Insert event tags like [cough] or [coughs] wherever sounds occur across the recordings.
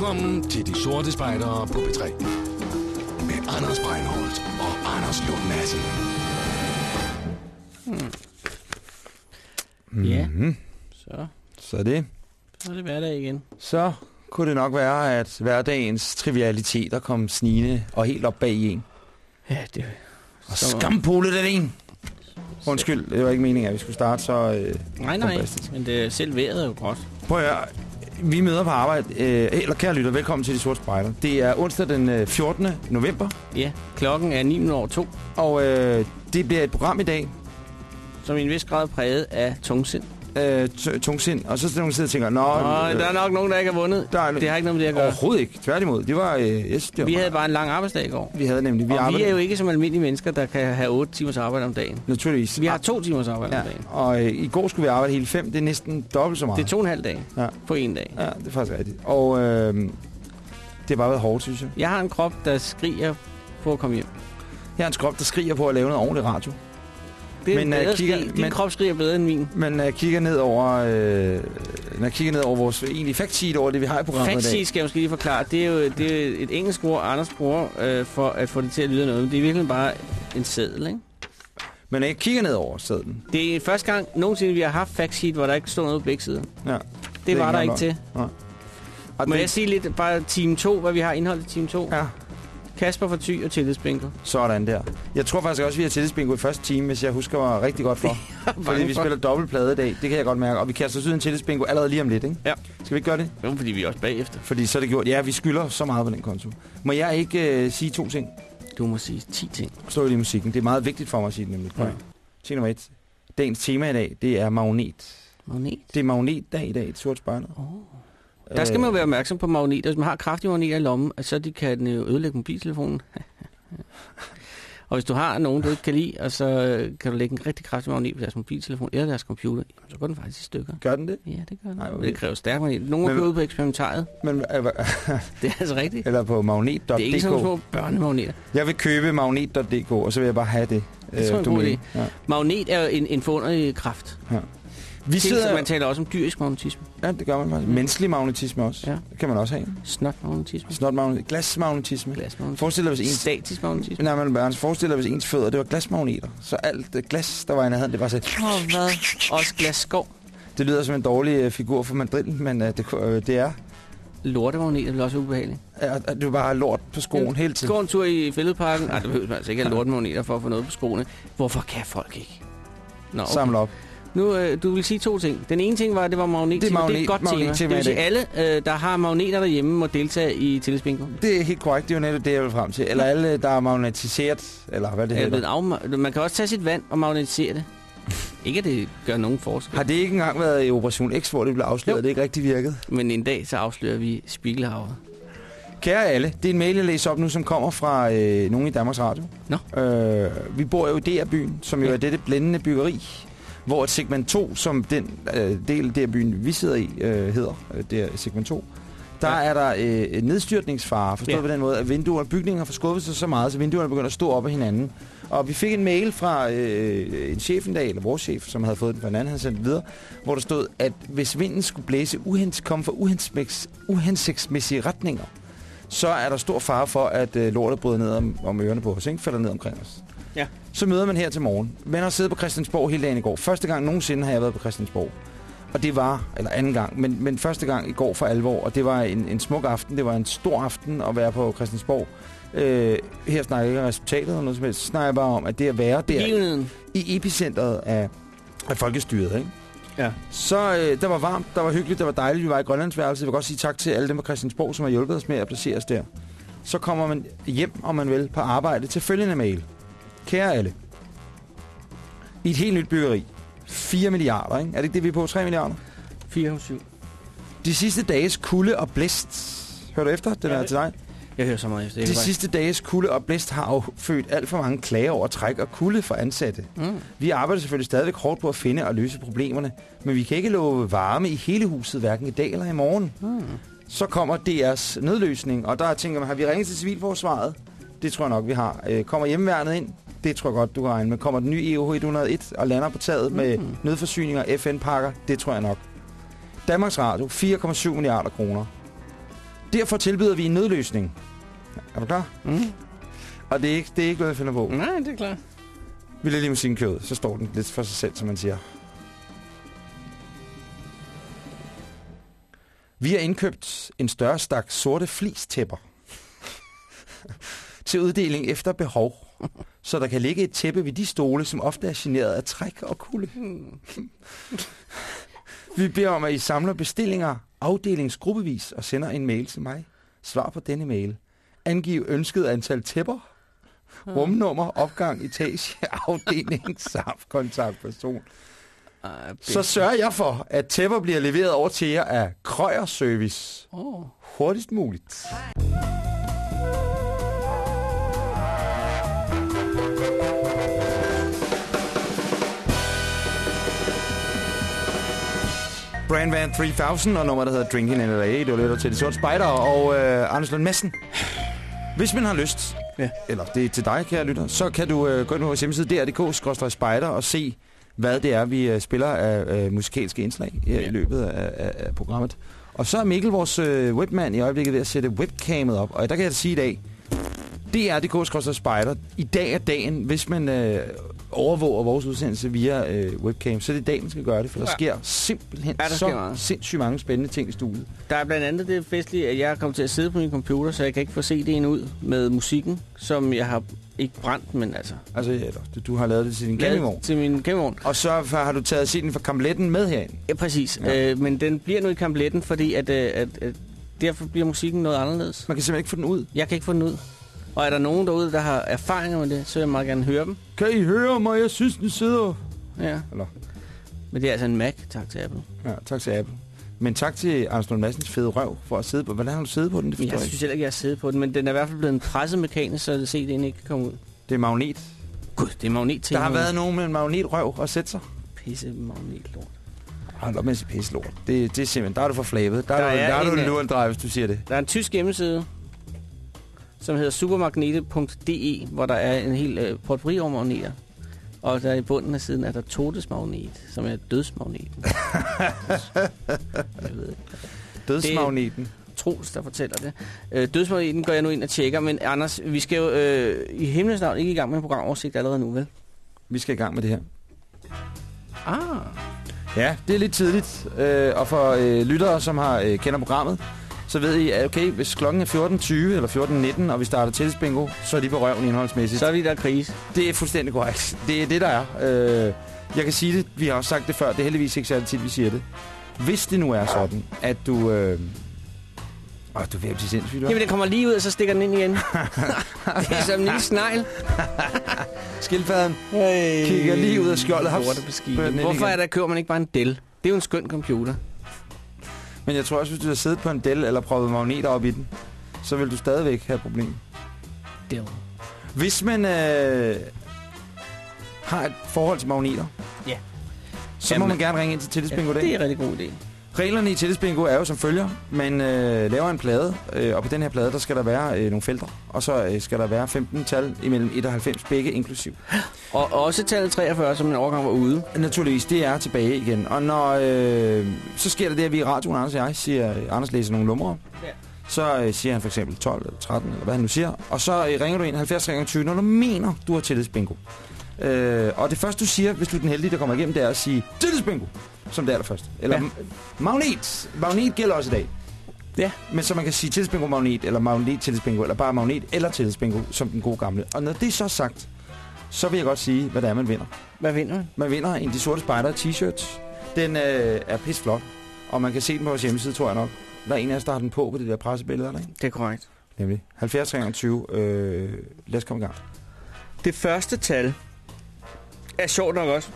Velkommen til De Sorte Spejdere på P3. Med Anders Breinholt og Anders Lund Madsen. Ja, Mhm. så, Så det. så er det hverdag igen. Så kunne det nok være, at hverdagens trivialiteter kom snigende og helt op bag en. Ja, det Og så- skampolet er det en. Undskyld, det var ikke meningen, at vi skulle starte så... Øh, Nej, nej, Fantastisk. men det, selv vejret er jo godt. prøv at høre. Vi møder på arbejde. Øh, eller kære lytter, velkommen til De Sorte Spejder. Det er onsdag den øh, 14. november, Ja, klokken er 9 over 2, og øh, det bliver et program i dag. som i en vis grad præget af tungsind. Øh, tungsind. Og så er der nogen, sidder og tænker, Nå, øh, der er nok nogen, der ikke har vundet. der er, Det har ikke noget med det at gøre. overhovedet ikke. Tværtimod. Det var... Øh, yes, det var Vi havde bare en lang arbejdsdag i går. vi havde nemlig... Vi Og vi er jo ikke som almindelige mennesker, der kan have 8 timers arbejde om dagen. Naturligvis. Vi har to timers arbejde om Ja, dagen. og øh, i går skulle vi arbejde hele fem. Det er næsten dobbelt så meget. Det er to og en halv dag Ja. på en dag. Ja, det er faktisk rigtigt. Og øh, det har bare været hårdt, synes jeg. Jeg har en krop, der skriger på at komme hjem. Jeg har en skrop, der skriger på at lave noget ordentligt radio. Det er Men, øh, bedre kigger- skrig. Din men- krop skriger bedre end min. Men når jeg kigger ned over, øh, når jeg kigger ned over vores egentlig fact sheet over det, vi har i programmet i dag. Fact skal jeg måske lige forklare. Det er jo det er et engelsk ord, Anders bruger øh, for at få det til at lyde noget. Men det er virkelig bare en seddel, ikke? Men når jeg kigger ned over sædlen. Det er første gang nogensinde, vi har haft fact sheet, hvor der ikke stod noget på begge sider. Ja. Det, er var der ikke engang til. Og Må det, jeg sige lidt, bare team 2, hvad vi har indholdt i team 2? Ja, Kasper for Thy og tillidsbingo. sådan der. Jeg tror faktisk også, vi har tillidsbingo i første time, hvis jeg husker mig rigtig godt for. [laughs] fordi vi spiller dobbeltplade i dag. Det kan jeg godt mærke. Og vi kaster os ud en tillidsbingo allerede lige om lidt, ikke? Ja. Skal vi ikke gøre det? Jo, fordi vi er også bagefter. Fordi så er det gjort. Ja, vi skylder så meget på den konto. Må jeg ikke øh, sige to ting? Du må sige 10 ting. Stå i musikken. Det er meget vigtigt for mig at sige det nemlig. Ja. Ting nummer et. Dagens tema i dag, det er magnet. Magnet. Det er magnetdag i dag, et sort spejlet. Oh. Der skal man jo være opmærksom på magneter. Hvis man har kraftige magneter i lommen, så de kan den jo ødelægge mobiltelefonen. [laughs] og hvis du har nogen, du ikke kan lide, og så øh, kan du lægge en rigtig kraftig magnet på deres mobiltelefon eller deres computer, så går den faktisk i stykker. Gør den det? Ja, det gør den. Ej, hvor Men det kræver stærk magnet. Nogle er gået ud på eksperimentariet. Men, øh, [laughs] Det er altså rigtigt. eller på magnet.dk. Det er ikke sådan små børnemagneter. Jeg vil købe magnet.dk, og så vil jeg bare have det. Det tror jeg er en god. Ja. Magnet er en, en forunderlig kraft. Vi Det sidder... man taler også om dyrisk magnetisme. Ja, det gør man faktisk. Menneskelig magnetisme også. Ja. Det kan man også have. Snot magnetisme. Snot magnet. Glasmagnetisme. Glasmagnetisme. Forestil dig, hvis ens... Statisk magnetisme. Nej, men bare forestil dig, hvis ens fødder, det var glasmagneter. Så alt det glas, der var i nærheden, det var så... Åh, hvad? Også glasskov. Det lyder som en dårlig øh, figur for mandrillen, men øh, det, øh, det er... Lortemagneter vil også ubehageligt. At du bare lort på skoen hele tiden. Gå en tur i fældeparken. Nej, det behøver man altså ikke have lortemagneter for at få noget på skoene. Hvorfor kan folk ikke? Nå, okay. Samle op. Nu, øh, du vil sige to ting. Den ene ting var, at det var magnet. Det er det er magnet- et godt tema. magnettema Det vil sige, alle, øh, der har magneter derhjemme, må deltage i tillidsbingo. Det er helt korrekt. Det er jo netop det, jeg vil frem til. Eller alle, der er magnetiseret, eller hvad det Det hedder. man kan også tage sit vand og magnetisere det. [laughs] Ikke, at det gør nogen forskel. Har det ikke engang været i Operation X, hvor det blev afsløret, Jo. det ikke rigtig virkede? Men en dag, så afslører vi Spiegelhavet. Kære alle, det er en mail, jeg læser op nu, som kommer fra øh, nogen i Danmarks Radio. Nå. Øh, vi bor jo i DR-byen, som jo Ja. er dette blændende byggeri, hvor et segment 2, som den øh, del af DR-byen, vi sidder i, øh, hedder, øh, det er segment 2, der Ja. er der øh, nedstyrtningsfare, forstået Ja. på den måde, at vinduer og bygninger har forskubbet sig så meget, så vinduerne begynder at stå op af hinanden. Og vi fik en mail fra øh, en chef en dag, eller vores chef, som havde fået den fra en anden, han sendt den videre, hvor der stod, at hvis vinden skulle blæse uhens, komme fra uhensigtsmæs- uhensigtsmæssige retninger, så er der stor fare for, at øh, lortet bryder ned om, om ørerne på os, ikke? falder ned omkring os. Ja. Så møder man her til morgen. Man har siddet på Christiansborg hele dagen i går. Første gang nogensinde har jeg været på Christiansborg. Og det var, eller anden gang, men, men første gang i går for alvor, og det var en, en smuk aften. Det var en stor aften at være på Christiansborg. Øh, her snakker jeg ikke om resultatet eller noget som helst. Snakker jeg bare om, at det at være der Begivenheden. i epicentret af, af folkestyret, ikke? Ja. Så øh, der var varmt, der var hyggeligt, der var dejligt. Vi var i Grønlandsværelset. Jeg vil godt sige tak til alle dem på Christiansborg, som har hjulpet os med at placere os der. Så kommer man hjem, om man vil, på arbejde til følgende mail. Kære alle. I et helt nyt byggeri. 4 milliarder, ikke? Er det ikke det, vi er på? 3 milliarder? 4 7. De sidste dages kulde og blæst. Hør du efter? Den Ja, er det- til dig. Jeg hører så meget efter. De sidste dages kulde og blæst har jo født alt for mange klager over træk og kulde for ansatte. Mm. Vi arbejder selvfølgelig stadigvæk hårdt på at finde og løse problemerne, men vi kan ikke love varme i hele huset, hverken i dag eller i morgen. Mm. Så kommer DR's nødløsning, og der tænker man, har vi ringet til Civilforsvaret? Det tror jeg nok, vi har. Øh, kommer hjemmeværnet ind? Det tror jeg godt, du kan regne med. Kommer den nye E EOH 101 og lander på taget med Mm. nødforsyninger og FN-pakker? Det tror jeg nok. Danmarks Radio, 4,7 milliarder kroner. Derfor tilbyder vi en nødløsning. Er du klar? Mm. Og det er ikke, det er ikke noget, jeg finder på. Nej, det er klart. Vi lader lige musikken køre ud, så står den lidt for sig selv, som man siger. Vi har indkøbt en større stak sorte flistæpper [laughs] til uddeling efter behov, så der kan ligge et tæppe ved de stole, som ofte er generet af træk og kulde. [laughs] Vi beder om, at I samler bestillinger afdelingsgruppevis og sender en mail til mig. Svar på denne mail. Angiv ønsket antal tæpper, rumnummer, opgang, etage, [laughs] afdeling, samt kontaktperson. Ej, Så sørger jeg for, at tæpper bliver leveret over til jer af Krøyer Service oh. hurtigst muligt. Brand Van 3000 og nummer, der hedder Drinking in LA. Du lytter til De Sorte Spejder og øh, Anders Lund Madsen. Hvis man har lyst, Ja. eller det er til dig, kære lytter, så kan du øh, gå ind på vores hjemmeside dr.dk-spejder og se, hvad det er, vi øh, spiller af øh, musikalske indslag i, ja. i løbet af, af, af programmet. Og så er Mikkel, vores øh, webmand, i øjeblikket ved at sætte webcamet op. Og der kan jeg sige i dag, dr.dk-spejder. I dag er dagen, hvis man øh, overvåger vores udsendelse via øh, webcam, så er det i dag, man skal gøre det, for der Ja. sker simpelthen Ja, der sker så meget. sindssygt mange spændende ting i studiet. Der er blandt andet det festlige, at jeg er kommet til at sidde på min computer, så jeg kan ikke få CD'en ud med musikken, som jeg har ikke brændt, men altså Altså, ja, du, du har lavet det til din campingvogn. til min campingvogn. Og så har du taget scenen fra kampletten med herind. Ja, præcis. Ja. Øh, men den bliver nu i kampletten, fordi at, øh, at, at derfor bliver musikken noget anderledes. Man kan simpelthen ikke få den ud. Jeg kan ikke få den ud. Og er der nogen derude, der har erfaringer med det, så vil jeg meget gerne høre dem. Kan I høre mig? Jeg synes, den sidder... Ja. Eller, Men det er altså en Mac, tak til Apple. ja, tak til Apple. Men tak til Anders Lund Madsens fede røv for at sidde på. Hvordan har du siddet på den? Det jeg jeg synes ikke. heller ikke, jeg har siddet på den, men den er i hvert fald blevet presset mekanisk, så CD'en ikke kan komme ud. Det er magnet. Gud, det er magnet til. Der har været nogen med en magnetrøv og sætte sig. Pisse magnet lort. Hold op med at sige pisse lort. Det, det er simpelthen, der er du for flavet. Der, Der er, du, er der er du en, en øh, lurendrej, hvis du siger det. Der er en tysk hjemmeside, som hedder supermagnete.de, hvor der er en hel øh, potpourri over magneter. Og der i bunden af siden er der todesmagnet, som er dødsmagneten. [laughs] jeg ved ikke. Dødsmagneten. Troels, der fortæller det. Øh, dødsmagneten går jeg nu ind og tjekker, men Anders, vi skal jo øh, i himlens navn ikke i gang med en programoversigt allerede nu, vel? Vi skal i gang med det her. Ah, Ja, det er lidt tidligt. Øh, og for øh, lyttere, som har øh, kender programmet, så ved I, at okay, hvis klokken er 14.20 eller 14.19, og vi starter tillidsbingo, så er de på røven indholdsmæssigt. så er vi der krise. Det er fuldstændig korrekt. Det er det, der er. Øh, jeg kan sige det, vi har også sagt det før, det er heldigvis ikke særlig tit, vi siger det. Hvis det nu er sådan, at du... Øh, Åh, du er ved at blive sindssygt? Jamen, den kommer lige ud, og så stikker den ind igen. [laughs] det er som en lille snegl. Skildpadden Hey. kigger lige ud af skjoldet. Hvorfor er der, køber man ikke bare en Dell? Det er jo en skøn computer. Men jeg tror også, hvis du har siddet på en Dell eller prøvet magneter op i den, så vil du stadigvæk have problemer. Dell. Hvis man øh, har et forhold til magneter, Ja. så må Jamen, man gerne ringe ind til Tillidsbingo ja, det er en rigtig god idé. Reglerne i Tillidsbingo er jo som følger. Man øh, laver en plade, øh, og på den her plade, der skal der være øh, nogle felter. Og så øh, skal der være 15 tal imellem 1 og 90, begge inklusiv. Og også tallet 43, som en overgang var ude. Naturligvis, det er tilbage igen. Og når, øh, så sker der det, at vi i radioen, Anders og jeg, siger, øh, Anders læser nogle numre. Ja. Så øh, siger han for eksempel 12 eller 13, eller hvad han nu siger. Og så øh, ringer du ind 70 gange 20, når du mener, du har tillidsbingo. Øh, og det første, du siger, hvis du er den heldige, der kommer igennem, det er at sige tillidsbingo, som det allerførste. Eller Ja. magnet. Magnet gælder også i dag. Ja. Men så man kan sige tillidsbingo magnet, eller magnet tillidsbingo, eller bare magnet eller tillidsbingo, som den gode gamle. Og når det er så sagt, så vil jeg godt sige, hvad det er, man vinder. Hvad vinder man? Man vinder en De Sorte Spejder t-shirts. Den øh, er pisflot, og man kan se den på vores hjemmeside, tror jeg nok. Der er en af os, der har den på på det der pressebillede, der, ikke? Det er korrekt. Nemlig 70 20. Øh, lad os komme i gang. Det første tal er sjovt nok også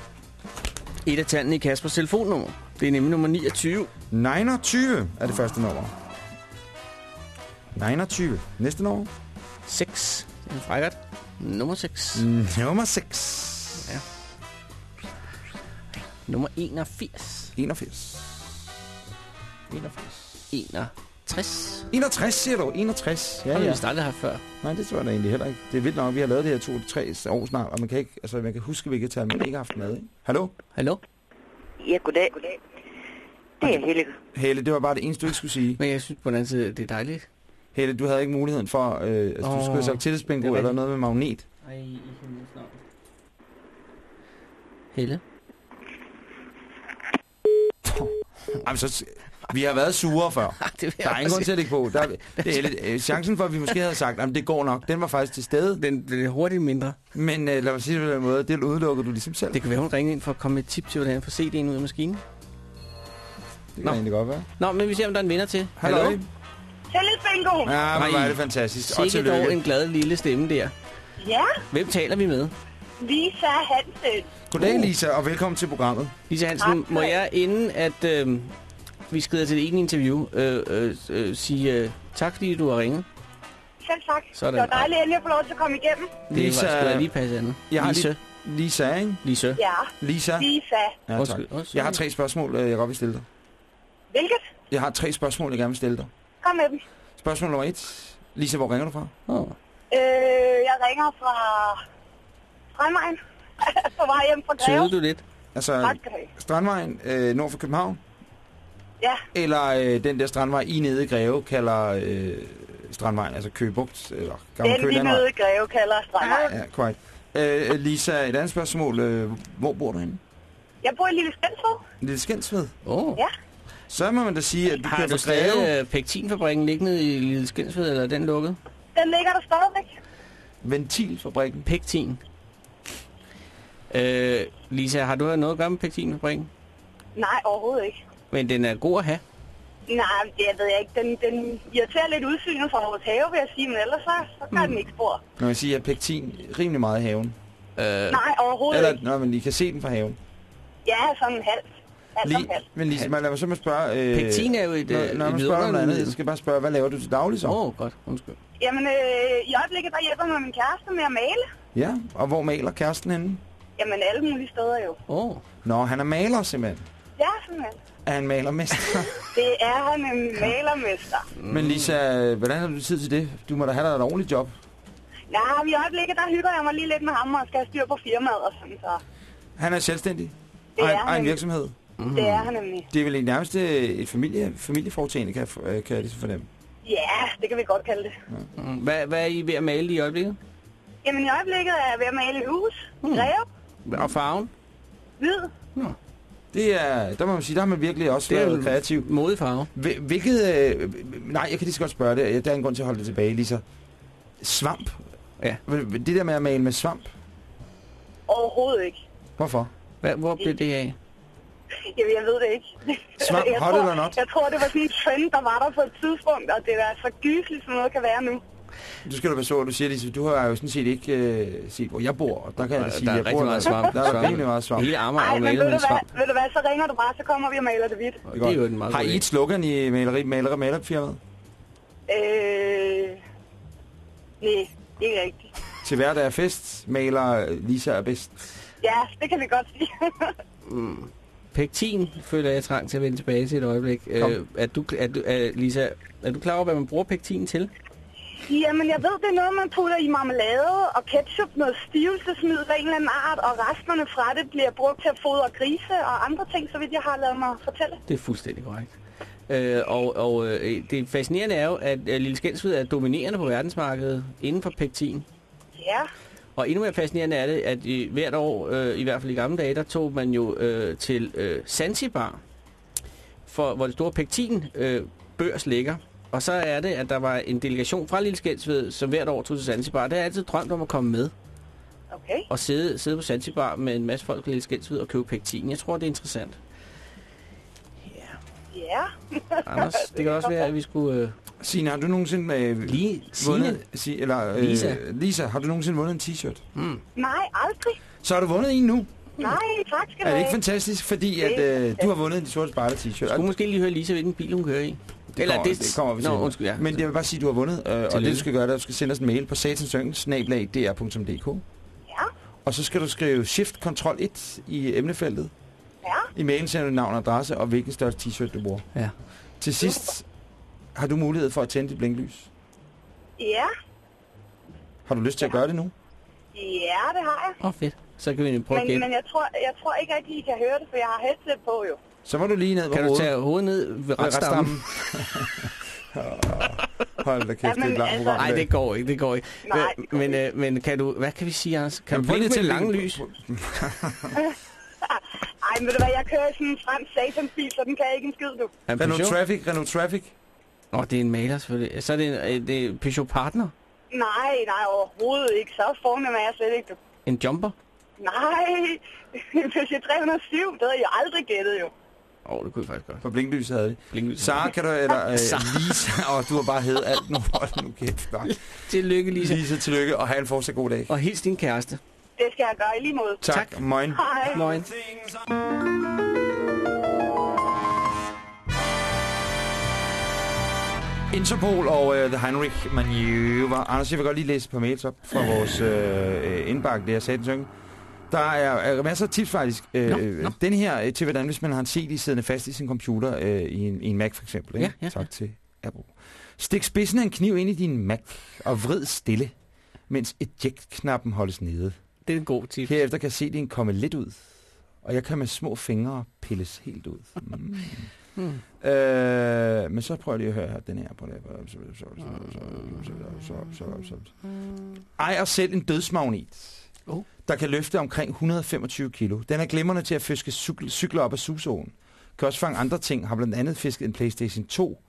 et af tallene i Kaspers telefonnummer. Det er nemlig nummer 29. 29 er det første nummer. 29. Næste nummer. 6. Det er en frækkert. Nummer 6. Nummer 6. Ja. Nummer 81. 81. 81. 61. 61 siger du. 61. Ja, Ja, har vi aldrig haft før. Nej, det tror jeg da egentlig heller ikke. Det er vildt nok, vi har lavet det her to-tre år snart, og man kan ikke, altså man kan huske, hvilket tal man ikke har haft med. Ikke? Hallo? Hallo? Ja, goddag. goddag. Det er Helle. Helle, det var bare det eneste, du ikke skulle sige. Men jeg synes på den anden side, det er dejligt. Helle, du havde ikke muligheden for... Øh, altså, du Åh, skulle have sagt tillidsbingo eller noget med magnet. Ej, i himlens navn. Helle? Jamen, så, vi har været sure før. [laughs] det Der er ingen grund til at lægge på. Der, er- det er Helle, øh, chancen for, at vi måske havde sagt, at det går nok, den var faktisk til stede. Den, den er hurtigt mindre. Men øh, lad mig sige det på den måde, det udelukker du ligesom selv. Det kan være, hun ringer ind for at komme med et tip til, hvordan jeg får CD'en ud af maskinen. det kan Nå. egentlig godt være. Nå, men vi ser, om der er en vinder til. Hallo? Hallo? Tillidsbingo. Ja, Nej. men hvor er det fantastisk. Og Sikke dog tillykke. en glad lille stemme der. Ja, Hvem taler vi med? Lisa Hansen. Goddag, Lisa, og velkommen til programmet. Lisa Hansen, Tak. må jeg inden at øh, vi skrider til det ene interview, øh, øh, øh, sige øh, tak, fordi du har ringet. Selv tak. Sådan. Det var dejligt endelig at få lov til at komme igennem. Det Lisa- var, jeg lige passe andet. Jeg har lige- Lisa, ikke? Lise. Ja, Lisa. Lisa. Ja. Undskyld. Jeg har tre spørgsmål, øh, jeg godt vil stille dig. Hvilket? Jeg har tre spørgsmål, jeg gerne vil stille dig. Kom med dem. Spørgsmål nummer et. Lisa, hvor ringer du fra? Åh. Øh, jeg ringer fra Strandvejen. [laughs] på vej hjem fra Greve. Tøvede du lidt? Altså. Strandvejen øh, nord for København? Ja, Eller øh, den der strandvej i nede i Greve kalder øh, Strandvejen, altså Køgebugt, eller Gamle den vi Landvej? nede i Greve kalder Strandvejen. Ja, korrekt. Øh, Lisa, et andet spørgsmål. Øh, hvor bor du henne? Jeg bor i Lille Skensved. Lille Skensved. Åh. Oh. Ja. Så må man da sige, at du Har kører du stadig øh, pektinfabrikken liggende i Lille Skensved, eller er den lukket? Den ligger der stadigvæk. Ventilfabrikken. Pektin. Øh, Lisa, har du noget at gøre med pektinfabrikken? Nej, overhovedet ikke. Men den er god at have. Nej, det ved jeg ikke. Den, den irriterer lidt udsynet fra vores have, vil jeg sige, men ellers så, så gør mm. den ikke spor. Når jeg siger, at pektin rimelig meget i haven. Øh, Nej, overhovedet Eller, ikke. når man I kan se den fra haven. Ja, sådan en halv. Halv som Lige, halv. men Lisa, man, lad mig så med spørge... Øh, Pektin er jo et, Når, øh, når man spørger om noget andet, jeg skal bare spørge, hvad laver du til daglig så? Åh, oh, godt. Undskyld. Jamen, øh, i øjeblikket, der hjælper mig min kæreste med at male. Ja, og hvor maler kæresten henne? Jamen, alle mulige steder jo. Åh. Oh. Nå, han er maler simpelthen. Ja, simpelthen. Er han malermester? [laughs] Det er han en malermester. Men Lisa, hvordan har du tid til det? Du må da have dig et ordentligt job. Ja, i øjeblikket, der hygger jeg mig lige lidt med ham og skal have styr på firmaet og sådan, så Han er selvstændig. Det Og er en, og en han. virksomhed. mm. det er han nemlig. Det er vel nærmest et familie, familieforetagende, kan, jeg øh, kan jeg ligesom fornemme. Ja, det kan vi godt kalde det. Mm. Hvad, hvad er I ved at male i øjeblikket? Jamen, i øjeblikket er jeg ved at male et hus. Hmm. Mm. Greve, Og farven? hvid. Det er, der må man sige, der har man virkelig også Det været kreativ. modig farve. Hvil- Hvilket, øh, nej, jeg kan lige så godt spørge det. Der er en grund til at holde det tilbage, Lisa. Svamp. Ja. Det der med at male med svamp. Overhovedet ikke. Hvorfor? Hvad, hvor blev det af? Jamen, jeg ved det ikke. Svamp, jeg, hot tror, eller not? jeg tror, det var sådan en trend, der var der på et tidspunkt, og det er så gysligt, som noget kan være nu. Du skal passe på, at du siger, Lisa, du har jo sådan set ikke øh, set, hvor jeg bor. Og der kan jeg da sige, der er jeg rigtig bor meget svamp. Der er Svamp. rimelig meget svamp. Hele Amager er men ved med du, svamp. hvad, ved du hvad, så ringer du bare, så kommer vi og maler det hvidt. Det er jo en meget Har I et slogan i maleri, maleri, malerfirmaet? Øh... Nej, ikke rigtigt. Til hver der er fest, maler Lisa er bedst. Ja, det kan vi godt sige. Pektin føler jeg trang til at vende tilbage til et øjeblik. Øh, er, du, er, du, er, Lisa, er du klar over, hvad man bruger pektin til? Jamen, jeg ved, det er noget, man putter i marmelade og ketchup, noget stivelsesmiddel af en eller anden art, og resterne fra det bliver brugt til at fodre grise og andre ting, så vidt jeg har lavet mig fortælle. Det er fuldstændig korrekt. Øh, og og øh, det fascinerende er jo, at øh, Lille Skensved er dominerende på verdensmarkedet inden for pektin. Ja, Og endnu mere fascinerende er det, at i, hvert år, øh, i hvert fald i gamle dage, der tog man jo øh, til øh, Zanzibar, for, hvor det store pektin øh, børs ligger. Og så er det, at der var en delegation fra Lille Skensved, som hvert år tog til Zanzibar. Det har jeg altid drømt om at komme med okay. og sidde, sidde på Zanzibar med en masse folk i Lille Skensved og købe pektin. Jeg tror, det er interessant. Ja. [laughs] Anders, det kan også være, at vi skulle øh, Signe, har du nogensinde øh, lige sige vundet... Si, eller, øh, Lisa. Lisa, har du nogensinde vundet en t-shirt? mm. Nej, aldrig. Så har du vundet en nu. Nej, tak skal du Er det ikke fantastisk? Fordi at, Det øh, du har vundet en sort spejder t-shirt. Skulle måske lige høre Lisa, hvilken bil hun kører i. Det Eller kommer, det, det kommer vi til. Nå, undskyld, ja. Men det vil bare sige, at du har vundet. Øh, og det du skal gøre, det er, at du skal sende os en mail på satansøgn.dr.dk Ja, Og så skal du skrive Shift Ctrl 1 i emnefeltet. ja. I mailen sender du navn og adresse og hvilken største t-shirt du bruger. Ja. Til sidst har du mulighed for at tænde dit blinklys. Ja, Har du lyst til at gøre det nu? ja, det har jeg. Åh, oh, fedt. Så kan vi prøve at Men, gætte. men jeg, tror, jeg tror ikke rigtig, I kan høre det, for jeg har headset på jo. Så må du lige ned på Kan du tage hovedet ned ved retstammen? [laughs] Hold da kæft, det er et Jamen, langt altså- program. Nej, det går ikke, det går ikke. Nej, det går men, øh, men kan du, hvad kan vi sige, Anders? Kan Jamen, du lige at lange lys? [laughs] [laughs] Ej, men ved du hvad, jeg kører sådan en fransk satansbil, så den kan ikke en skid, du. Er det Renault Peugeot? Traffic, Renault Traffic. Åh, det er en maler selvfølgelig. Så er det, en, øh, det er Peugeot Partner? Nej, nej, overhovedet ikke. Så fornem er jeg slet ikke, du. En jumper? Nej, Peugeot 307, det havde jeg aldrig gættet jo. Åh, oh, det kunne jeg faktisk godt. På blinklys havde det. Blinklys. Sara, kan du, eller [laughs] øh. Lisa, og du har bare heddet alt nu. Hold nu kæft. nok. Tillykke, Lisa. Lisa, tillykke, og have en fortsat god dag. Og hils din kæreste. Det skal jeg gøre i lige måde. Tak. Tak. Moin. Hej. Moin. Interpol og uh, The Heinrich Maneuver. Anders, jeg vil godt lige læse på mails op fra vores uh, indbakke, det jeg sagde den Der er, er masser af tips faktisk. Uh, Nå, nå. Den her øh, til, hvordan hvis man har en CD siddende fast i sin computer, uh, i, en, i en Mac for eksempel. Ikke? Ja, ja, tak ja. til Apple. Stik spidsen af en kniv ind i din Mac og vrid stille, mens eject-knappen holdes nede. Det er en god tip. Herefter kan CD'en komme lidt ud, og jeg kan med små fingre pilles helt ud. [laughs] Mm. Hmm. Øh, men så prøver jeg lige at høre her, den her på det. Så, så, så, så, så, så, så, så. Ejer selv en dødsmagnet, Oh. der kan løfte omkring 125 kilo. Den er glimrende til at fiske cykel, cykler op af susåen. Kan også fange andre ting. Har blandt andet fisket en Playstation 2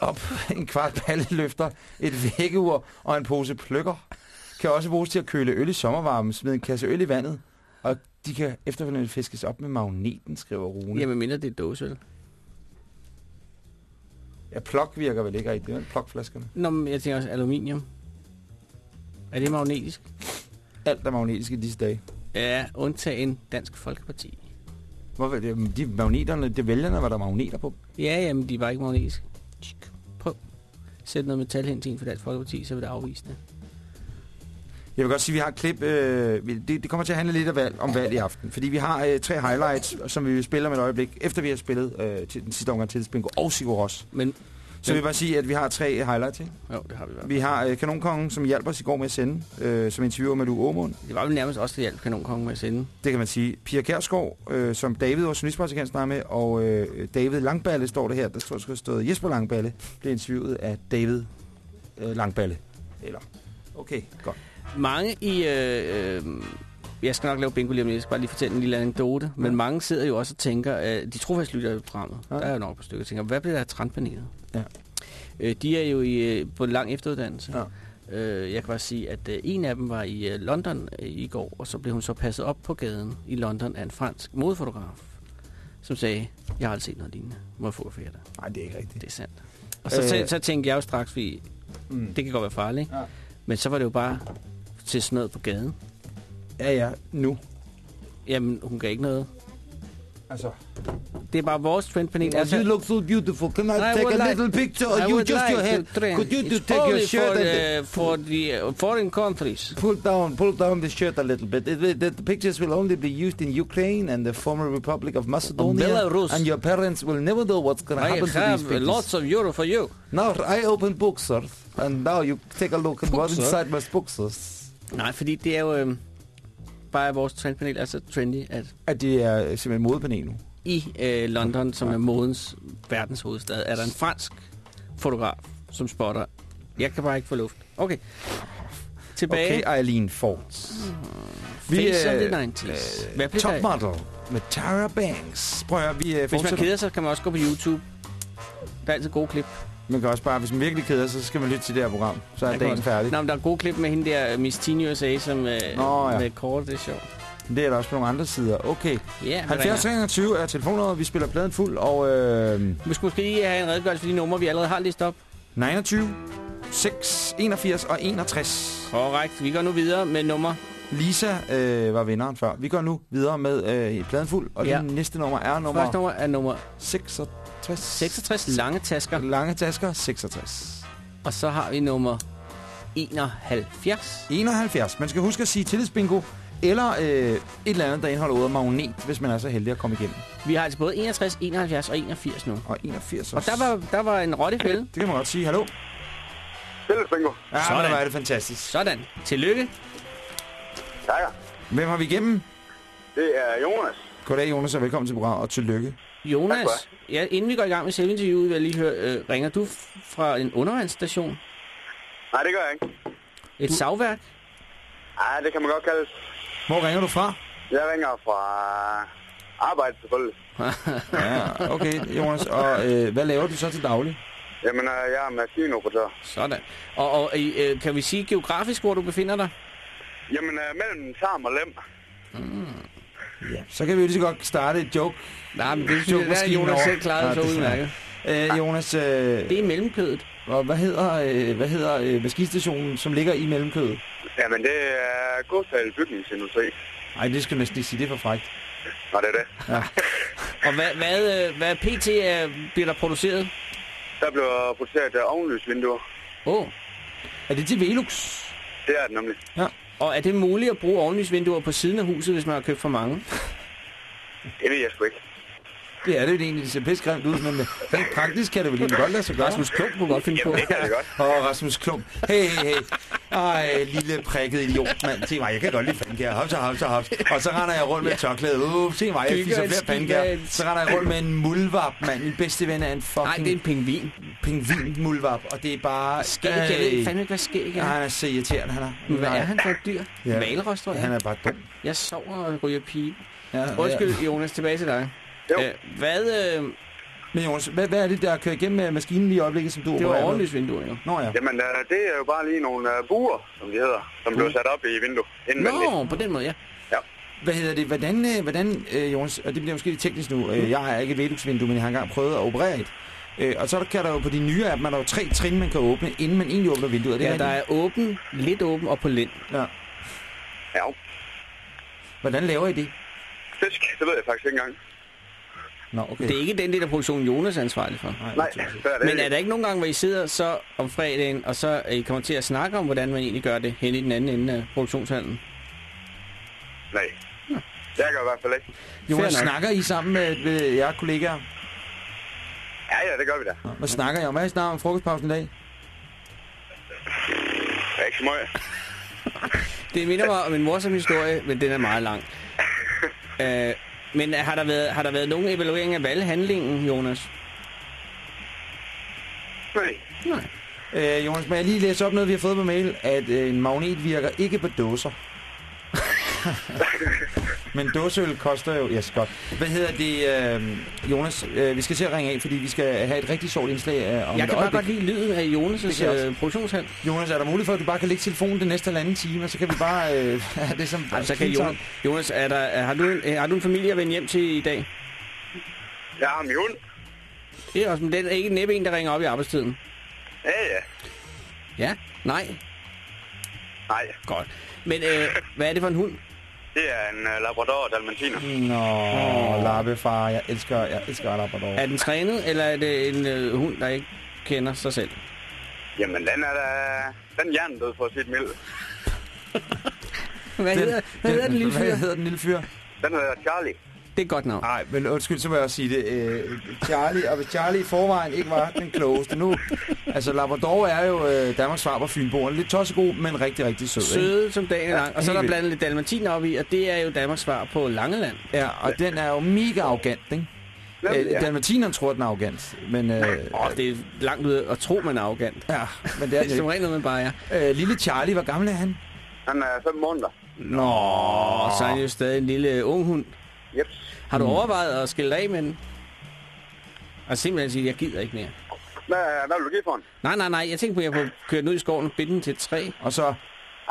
op, en kvart løfter, et vækkeur og en pose pløkker. Kan også bruges til at køle øl i sommervarmen, smide en kasse øl i vandet, og de kan efterfølgende fiskes op med magneten, skriver Rune. Jamen, mindre det er dåseøl. Ja, plok virker vel ikke rigtigt. Det er plokflaskerne. Nå, men jeg tænker også aluminium. Er det magnetisk? Alt er magnetisk i disse dage. Ja, undtagen Dansk Folkeparti. Hvorfor? De magneterne, det vælgerne, var der magneter på. Ja, jamen, de var ikke magnetiske. Prøv. Sæt noget metal hen til en for Dansk Folkeparti, så vil det afvise det. Jeg vil godt sige, at vi har et klip. Øh, det, det kommer til at handle lidt af valg, om valg i aften. Fordi vi har øh, tre highlights, som vi vil spille om et øjeblik, efter vi har spillet øh, til den sidste omgang til Bingo og Sigur Ros. Men, Så jeg vil bare sige, at vi har tre highlights. Ikke? jo, det har vi været. Vi har øh, Kanonkongen, som hjalp os i går med at sende, øh, som interviewer med Lue Aumund. Det var vel nærmest også det hjælp kanonkongen med at sende. Det kan man sige. Pia Kærsgaard, øh, som David, vores journalistpraktikant, snakker med, og øh, David Langballe står det her. Der står, der stået Jesper Langballe, blev interviewet af David øh, Langballe. Eller, okay, godt. Mange i... Øh, øh, jeg skal nok lave bingo lige om lidt, jeg skal bare lige fortælle en lille anekdote. Ja. Men mange sidder jo også og tænker, øh, de tror faktisk lytter i programmet. Ja. Der er jo nok på stykker, tænker, hvad bliver der af? Ja. Øh, de er jo i, øh, på en lang efteruddannelse. Ja. Øh, jeg kan bare sige, at øh, en af dem var i øh, London øh, i går, og så blev hun så passet op på gaden i London af en fransk modefotograf, som sagde, jeg har aldrig set noget lignende. Må jeg fotografere dig? Nej, det er ikke rigtigt. Det er sandt. Og så, Øh. øh. så tænkte jeg jo straks, fordi Mm. det kan godt være farligt. Ja. Men så var det jo bare til sådan noget på gaden. Ja, ja, nu. Jamen, hun gav ikke noget. Altså, Det er bare vores trendpanel. Well, you look so beautiful. Can I, I take a like- little picture of you just like your head? Could you It's take your shirt for the, for the uh, foreign countries. pull down, pull down the shirt a little bit? It, will- the, pictures will only be used in Ukraine and the former Republic of Macedonia. Belarus. And your parents will never know what's going to happen to these have pictures. lots of euro for you. Now I open books, sir, and now you take a look at what's inside my books, sir. Nej, fordi det er jo øh, bare vores trendpanel er så trendy, at At det er simpelthen modepanel nu. i øh, London, som er modens verdenshovedstad, er der en fransk fotograf, som spotter. Jeg kan bare ikke få luft. Okay. Tilbage. Okay, Eileen Ford. Face of øh, the 90s. Hvad blev Top der? model med Tara Banks. Prøv at høre, vi øh, Hvis man keder sig, kan man også gå på YouTube. Der er altid gode klip. Man kan også bare, hvis man virkelig keder sig, så skal man lytte til det her program. Så er Jeg dagen færdig. Nå, men der er gode klip med hende der, Miss Teen USA, som øh, Nå, ja. med kort, det er sjovt. Det er der også på nogle andre sider. Okay. Ja, 70 21 er telefonnummeret. Vi spiller pladen fuld. Og øh, Vi skulle måske lige have en redegørelse for de numre, vi allerede har listet op. 29, 6, 81 og 61. Korrekt. Vi går nu videre med nummer. Lisa øh, var vinderen før. Vi går nu videre med øh, pladen fuld. Og Ja. det næste nummer er Første nummer nummer er nummer 66. 66, lange tasker. Lange tasker, 66. Og så har vi nummer 71. 71. Man skal huske at sige tillidsbingo. Eller øh, et eller andet, der indeholder ordet magnet, hvis man er så heldig at komme igennem. Vi har altså både 61, 71 og 81 nu. Og 81 Og også. der var, der var en rotte i fælde. Det kan man godt sige. Hallo? Fælles bingo. Ja, Sådan. Er det fantastisk. Sådan. Tillykke. Ja, ja. Hvem har vi igennem? Det er Jonas. Goddag, Jonas, og velkommen til programmet, og tillykke. Jonas, ja, inden vi går i gang med selve interviewet, vil jeg lige høre, øh, ringer du fra en undervandsstation? Nej, det gør jeg ikke. Et du... savværk? Nej, det kan man godt kalde. Hvor ringer du fra? Jeg ringer fra arbejde selvfølgelig. [laughs] Ja, okay, Jonas. Og øh, hvad laver du så til daglig? Jamen, øh, jeg er maskinoperatør. Sådan. Og, og øh, kan vi sige geografisk, hvor du befinder dig? Jamen, øh, mellem Tarm og Lem. Ja. Så kan vi jo lige så godt starte et joke. Nej, men det synes Jo, jeg, der er [laughs] måske Jonas selv klaret Ja, så det udmærket. Øh, Jonas, øh, Det er mellemkødet. og hvad hedder, øh, hvad hedder øh, maskinstationen, som ligger i mellemkødet? Jamen, det er Godshal Bygningsindustri. Nej, det skal næsten ikke sige. Det er for frækt. Nå, det er det. [laughs] Og hvad, hvad, øh, hvad PT er, bliver der produceret? Der bliver produceret øh, ovenlysvinduer. Åh. Oh. Er det til Velux? Det er det nemlig. Og er det muligt at bruge ovenlysvinduer på siden af huset, hvis man har købt for mange? Det ved jeg sgu ikke. Det er det jo egentlig. Det ser pisse grimt ud, men øh, rent praktisk kan det vel egentlig godt lade sig gøre. Rasmus Klump kunne godt finde på. Jamen, det kan det godt. Åh, oh, Rasmus Klump. Hey, hey, hey. Ej, lille prikket idiot, mand. Se mig, jeg kan godt lide pandekager. Hops, hops, hops. Og så render jeg rundt med et tørklæde. Uh, se mig, jeg fiser flere pandekager. Så render jeg rundt med en mulvap, mand. Min bedste ven er en Nej, fucking det er en pingvin. pingvin mulvap. Og det er bare... Skæg, jeg ved fandme ikke, hvad skæg Ja, er. han er så irriterende, han er. Men hvad er han for et dyr? Ja. Valros, tror jeg. Han er bare dum. Jeg sover og ryger pige. Ja, Undskyld, Jonas, tilbage til dig. Jo. Øh, hvad, øh, Men Jonas, hvad, hvad er det, der kører igennem med maskinen lige i øjeblikket, som du det var opererer med? ovenlysvinduer, jo. Nå ja. Jamen, øh, det er jo bare lige nogle øh, buer, som de hedder, som blev sat op i vinduet indvendigt. Nå, på den måde, ja. Hvad hedder det? Hvordan, øh, hvordan øh, Jonas, og det bliver måske lidt teknisk nu, øh, jeg er ikke et Velux-vindue, men jeg har engang prøvet at operere et. Øh, og så kan der jo på de nye app, man har jo tre trin, man kan åbne, inden man egentlig åbner vinduet. Er det Ja, der er åben, lidt åben og på lind. Ja. Ja, Hvordan laver I det? fisk, det ved jeg faktisk ikke engang. Nå, okay. Det er ikke den del af produktionen, Jonas er ansvarlig for. Nej, det er- det er det Men ikke. er der ikke nogen gange, hvor I sidder så om fredagen, og så I kommer til at snakke om, hvordan man egentlig gør det hen i den anden ende af produktionshallen? Nej. Jeg gør i hvert fald ikke. Jonas, snakker I sammen med, med jer kollegaer? Ja, ja, det gør vi da. Nå, Hvad snakker I om? Hvad er I snakker om frokostpausen i dag? Det er ikke så meget. [laughs] Det minder mig om en morsom historie, men den er meget lang. [laughs] Øh, men har der, været, har der været nogen evaluering af valghandlingen, Jonas? Nej. Nej. Øh, Jonas, må jeg lige læse op noget, vi har fået på mail, at øh, en magnet virker ikke på dåser. [laughs] Men dåseøl koster jo... Yes, godt. Hvad hedder det, øh, Jonas? Øh, vi skal til at ringe af, fordi vi skal have et rigtig sjovt indslag øh, om Jeg kan bare godt lide lyden af Jonas' øh, produktionshal. Jonas, er der mulighed for, at du bare kan lægge telefonen den næste halvanden time, og så kan vi bare øh, [laughs] have det som... Altså, kan Jonas, Jonas er der, er, har, du en, har du en familie at vende hjem til i dag? Jeg har min hund. Det er også, men den er ikke næppe en, der ringer op i arbejdstiden. Ja, ja. Ja? Nej? Nej, Godt. Men øh, hvad er det for en hund? Det er en uh, Labrador Dalmatiner. Nå, lappefar, jeg elsker, jeg elsker Labrador. Er den trænet, eller er det en øh, hund, der ikke kender sig selv? Jamen, den er da... Den er hjernedød for sit mild. Hvad, hedder, hvad hedder den lille fyr? Hvad hedder den lille fyr? Den hedder Charlie. Det er godt navn. Nej, men undskyld, så må jeg også sige det. Øh, Charlie, og hvis Charlie i forvejen ikke var den klogeste nu... Altså, Labrador er jo øh, Danmarks svar på Fynboerne. Lidt tossegod, men rigtig, rigtig sød. Ikke? Søde som dagen er lang. Og så er der blandet lidt dalmatiner op i, og det er jo Danmarks svar på Langeland. Ja, og den er jo mega arrogant, ikke? Øh, ja. Dalmatineren tror, den er arrogant, men... Øh, Og det er langt ud at tro, man er arrogant. ja, men det er [laughs] Det som noget, man bare er. ikke. Øh, lille Charlie, hvor gammel er han? Han er fem måneder. Nå, så er han jo stadig en lille ung hund. Yep. Har Mm. du overvejet at skille dig af med den? Og simpelthen sige, jeg gider ikke mere. Hvad, hvad vil du give for den? Nej, nej, nej. Jeg tænker på, at jeg kunne køre den ud i skoven binde den til et træ. Og så...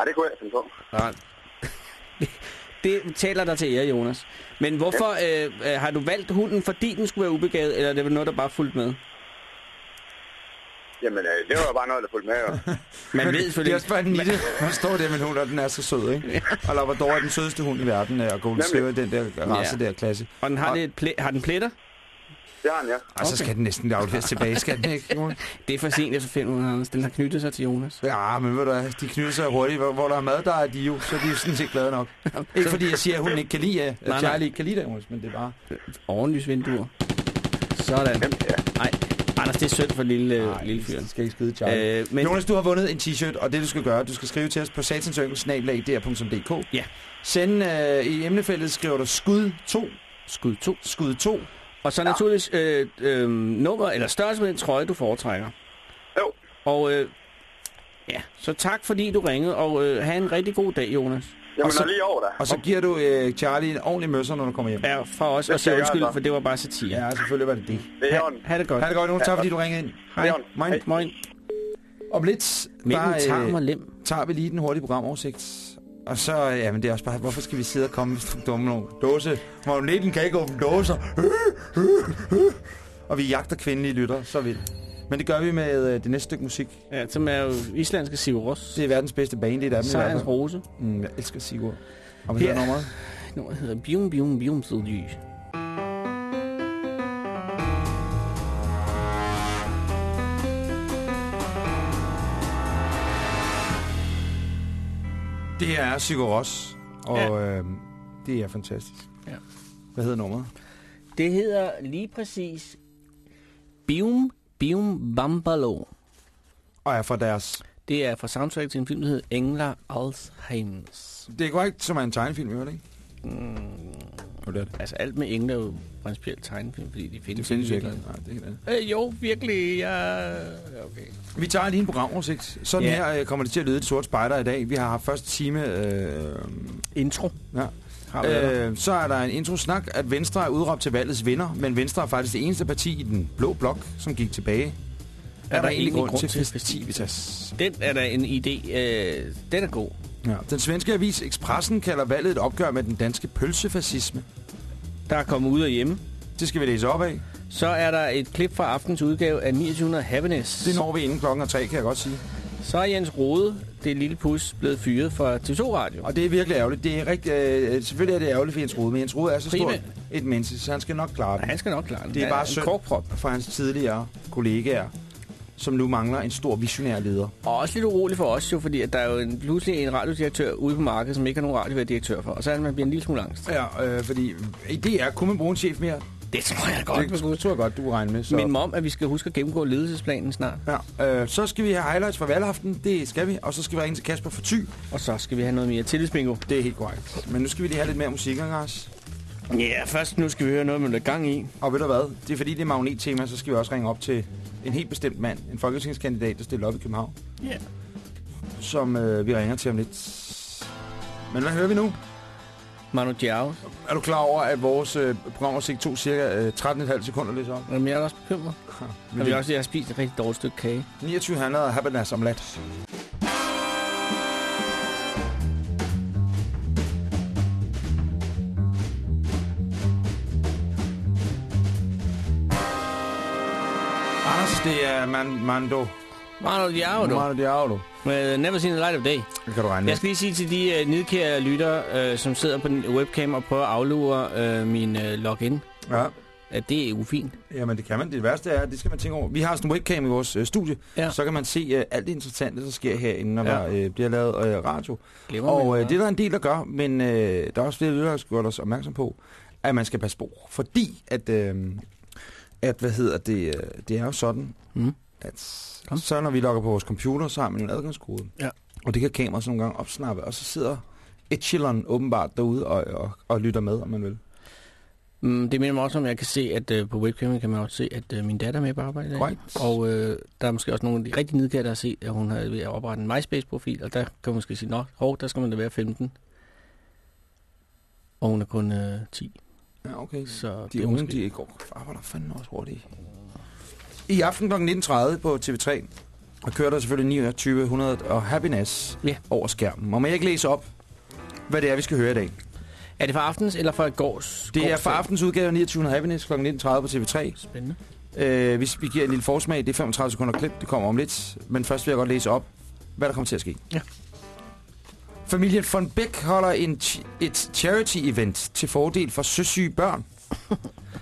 Ja, det kunne jeg finde på. Ja. [laughs] Det taler der til ære, Jonas. Men hvorfor øh, øh, har du valgt hunden, fordi den skulle være ubegavet, eller er det noget, der bare fulgte med? Jamen, øh, det var jo bare noget, der fulgte med. [laughs] Man ved Det er selvfølgelig også bare en nitte. Man står der med en hund, og den er så sød, ikke? Og Labrador er den sødeste hund i verden, øh, og Golden. Retriever er den der race Ja. der klasse. Og den har, Og- lidt plæ- har den pletter? Det har han, ja. Og så skal den næsten afleveres tilbage, skal den ikke? Jonas? [laughs] Det er for sent efter 500, Anders. Den har knyttet sig til Jonas. Ja, men ved du hvad, de knytter sig hurtigt. Hvor, hvor der er mad, der er de jo, så er de jo sådan set glade nok. [laughs] Ikke fordi jeg siger, at hun ikke kan lide, at nej. Charlie ikke kan lide det, Jonas, men det er bare... Ovenlysvinduer. Sådan. Jamen, ja. Nej, Anders, det er sødt for lille, Nej, lille fyren. skal ikke skide Charlie. Øh, men Jonas, du har vundet en t-shirt, og det du skal gøre, du skal skrive til os på satansønkelsnablag.dk. Ja. Send øh, i emnefeltet, skriver du skud 2, skud 2. skud 2, Og så naturligvis øh, øh, nummer, eller størrelse på den trøje, du foretrækker. Jo, Og øh, ja, så tak fordi du ringede, og øh, have en rigtig god dag, Jonas. Jamen Og så- lige over da. Og så giver du øh, Charlie en ordentlig møsser, når du kommer hjem. Ja, for os, Det og så undskyld, for det var bare satire. Ja, selvfølgelig var det det. Det er Ha, ha' det godt. Ha' det godt, Jonas. Tak fordi du ringede ind. Orden. Moin. Hej. Moin. Om lidt, der, og øh, lem. tager vi lige den hurtige programoversigt. Og så, øh, ja, men det er også bare, hvorfor skal vi sidde og komme sådan nogle dumme nogle dåse? Magneten kan ikke åbne dåser. Og vi jagter kvindelige lytter, så vildt. Men det gør vi med øh, det næste stykke musik. Ja, som er jo islandske Sivuros. Det er verdens bedste bane, det er der. Sejrens Rose. Mm, jeg elsker Sigurd. Og hvad Her. hedder nummeret? Nummeret hedder Bium Bium Bium Sydly. Det er Sigurd Ross, og ja. øh, det er fantastisk. Ja. Hvad hedder nummeret? Det hedder lige præcis Bium Bium Bambalo. Og er fra deres... Det er fra soundtrack til en film, der hedder Engler Alzheims. Det er korrekt, som er en tegnefilm, øvrigt, ikke? Mm, Jo, det er det. altså alt med engler er jo principielt tegnefilm, fordi de findes, Det findes i ikke. Nej, det er ikke det. Øh, jo, virkelig. Ja, okay. Vi tager lige en programoversigt. Sådan Ja. her øh, kommer det til at lyde til Sort Spejder i dag. Vi har haft første time... Øh, Intro. ja. Øh, så er der en intro-snak, at Venstre er udråbt til valgets vinder, men Venstre er faktisk det eneste parti i den blå blok, som gik tilbage. Er, der, egentlig grund, til festivitas? Den er da en idé. Øh, den er god. Ja. Den svenske avis Expressen kalder valget et opgør med den danske pølsefascisme. Der er kommet ud af hjemme. Det skal vi læse op af. Så er der et klip fra aftens udgave af 2900 Happiness. Det når vi inden klokken er tre, kan jeg godt sige. Så er Jens Rode, det lille pus, blevet fyret fra TV2 Radio. Og det er virkelig ærgerligt. Det er rigtig, øh, selvfølgelig er det ærgerligt for Jens Rode, men Jens Rode er så Prima. stort et menneske, så han skal nok klare det. han skal nok klare det. Det er bare en synd. For hans tidligere kollegaer, som nu mangler en stor visionær leder. Og også lidt urolig for os jo, fordi at der er jo en, pludselig en radiodirektør ude på markedet, som ikke har nogen radiodirektør for. Og så er man bliver en lille smule angst. Ja, øh, fordi det er, kunne man bruge en chef mere? Det tror jeg godt. Det, det tror jeg godt, du kan regne med. Så. Min mom, at vi skal huske at gennemgå ledelsesplanen snart. Ja, øh, så skal vi have highlights fra valgaften, det skal vi. Og så skal vi ringe til Kasper for Thy, Og så skal vi have noget mere tillidsbingo. det er helt korrekt. Men nu skal vi lige have lidt mere musik, Anders. Ja, yeah, først nu skal vi høre noget, man er gang i. Og ved du hvad, det er fordi det er magnettema, så skal vi også ringe op til en helt bestemt mand, en folketingskandidat, der stiller op i København, Ja. Yeah. som øh, vi ringer til om lidt. Men hvad hører vi nu? Manu Diao. Er du klar over, at vores øh, programoversigt tog cirka øh, 13,5 sekunder læse op? Jamen, jeg er også bekymret. Vi [laughs] Og vi også, jeg har spist et rigtig dårligt stykke kage. 2900 habanas omelet. Anders, det er man, Mando. Manu Diao, du. Mando Diablo. Med Never Seen the Light of Day. Det kan du regne. Jeg skal lige sige til de uh, nidkære lyttere, uh, som sidder på den webcam og prøver at aflure uh, min uh, login, Ja. at det er ufint. Jamen, det kan man. Det værste er, det skal man tænke over. Vi har sådan en webcam i vores øh, studie, Ja. så kan man se øh, alt det interessante, der sker herinde, når Ja. der øh, bliver lavet øh, radio. Glemmer Og øh, det er der en del, der gør, men øh, der er også flere lyttere, der skal gøre os opmærksom på, at man skal passe på. Fordi at, øh, at hvad hedder det, øh, det er jo sådan, Mm. At Kom. så når vi logger på vores computer, så har man en adgangskode. Ja. Og det kan kameraet nogle gange opsnappe, og så sidder Echelon åbenbart derude og, og, og lytter med, om man vil. Mm, det minder mig også om, at jeg kan se, at uh, på webcamen kan man også se, at uh, min datter er med på arbejde. Korrekt. Og uh, der er måske også nogle af de rigtig nidkære, der har set, at hun har ved at oprette en MySpace-profil, og der kan man måske sige, nå, hov, der skal man da være 15. Og hun er kun uh, 10, Ja, okay. så det De er unge, måske... de går arbejder fandme også hurtigt. I aften kl. 19.30 på TV3, og kører der selvfølgelig 2900 og Happiness Ja. over skærmen. Må jeg ikke læse op, hvad det er, vi skal høre i dag? Er det fra aftens eller fra i gårs? Det er gårs dag? aftens udgave af 2900 Happiness kl. 19.30 på TV3. Spændende. Øh, vi, vi giver en lille forsmag. Det er 35 sekunder klip. Det kommer om lidt. Men først vil jeg godt læse op, hvad der kommer til at ske. Ja. Familien von Beck holder en et charity-event til fordel for søsyge børn. [laughs]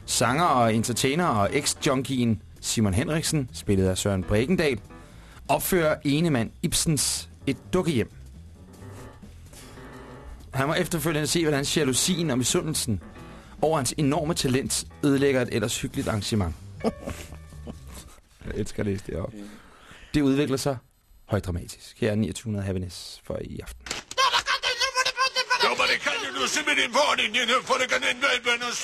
Sanger og entertainer og ex-junkien Simon Henriksen, spillet af Søren Brækendal, opfører enemand Ibsens Et dukkehjem. Han må efterfølgende se, hvordan jalousien og misundelsen over hans enorme talent ødelægger et ellers hyggeligt arrangement. Jeg elsker det, det op. Det udvikler sig højdramatisk. Her er 2900 Happiness for i aften. Ja, det kan du se med din varning nu, för det kan en välbön och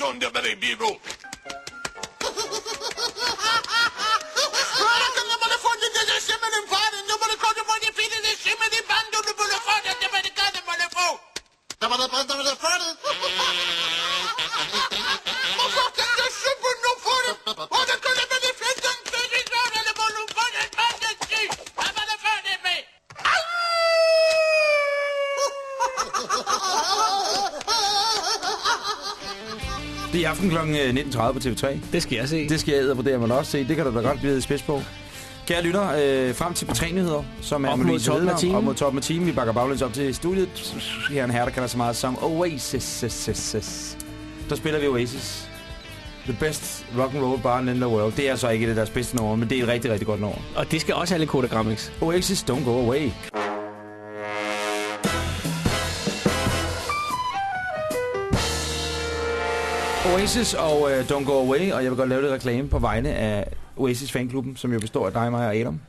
aften kl. 19.30 på TV3. Det skal jeg se. Det skal jeg vurdere mig også se. Det kan du da godt blive spids på. Kære lytter, øh, frem til P3-nyheder, som er Op mod toppen af timen. Op mod toppen af timen. Vi bakker baglæns op til studiet. Her er en herre, der kalder så meget som Oasis. Der spiller vi Oasis. The best rock and roll bar in the world. Det er så ikke det deres bedste nummer, men det er et rigtig, rigtig godt nummer. Og det skal også have lidt kodagrammix. Oasis, don't go away. Oasis og uh, Don't Go Away, og jeg vil godt lave lidt reklame på vegne af Oasis fanklubben, som jo består af dig, mig og Adam.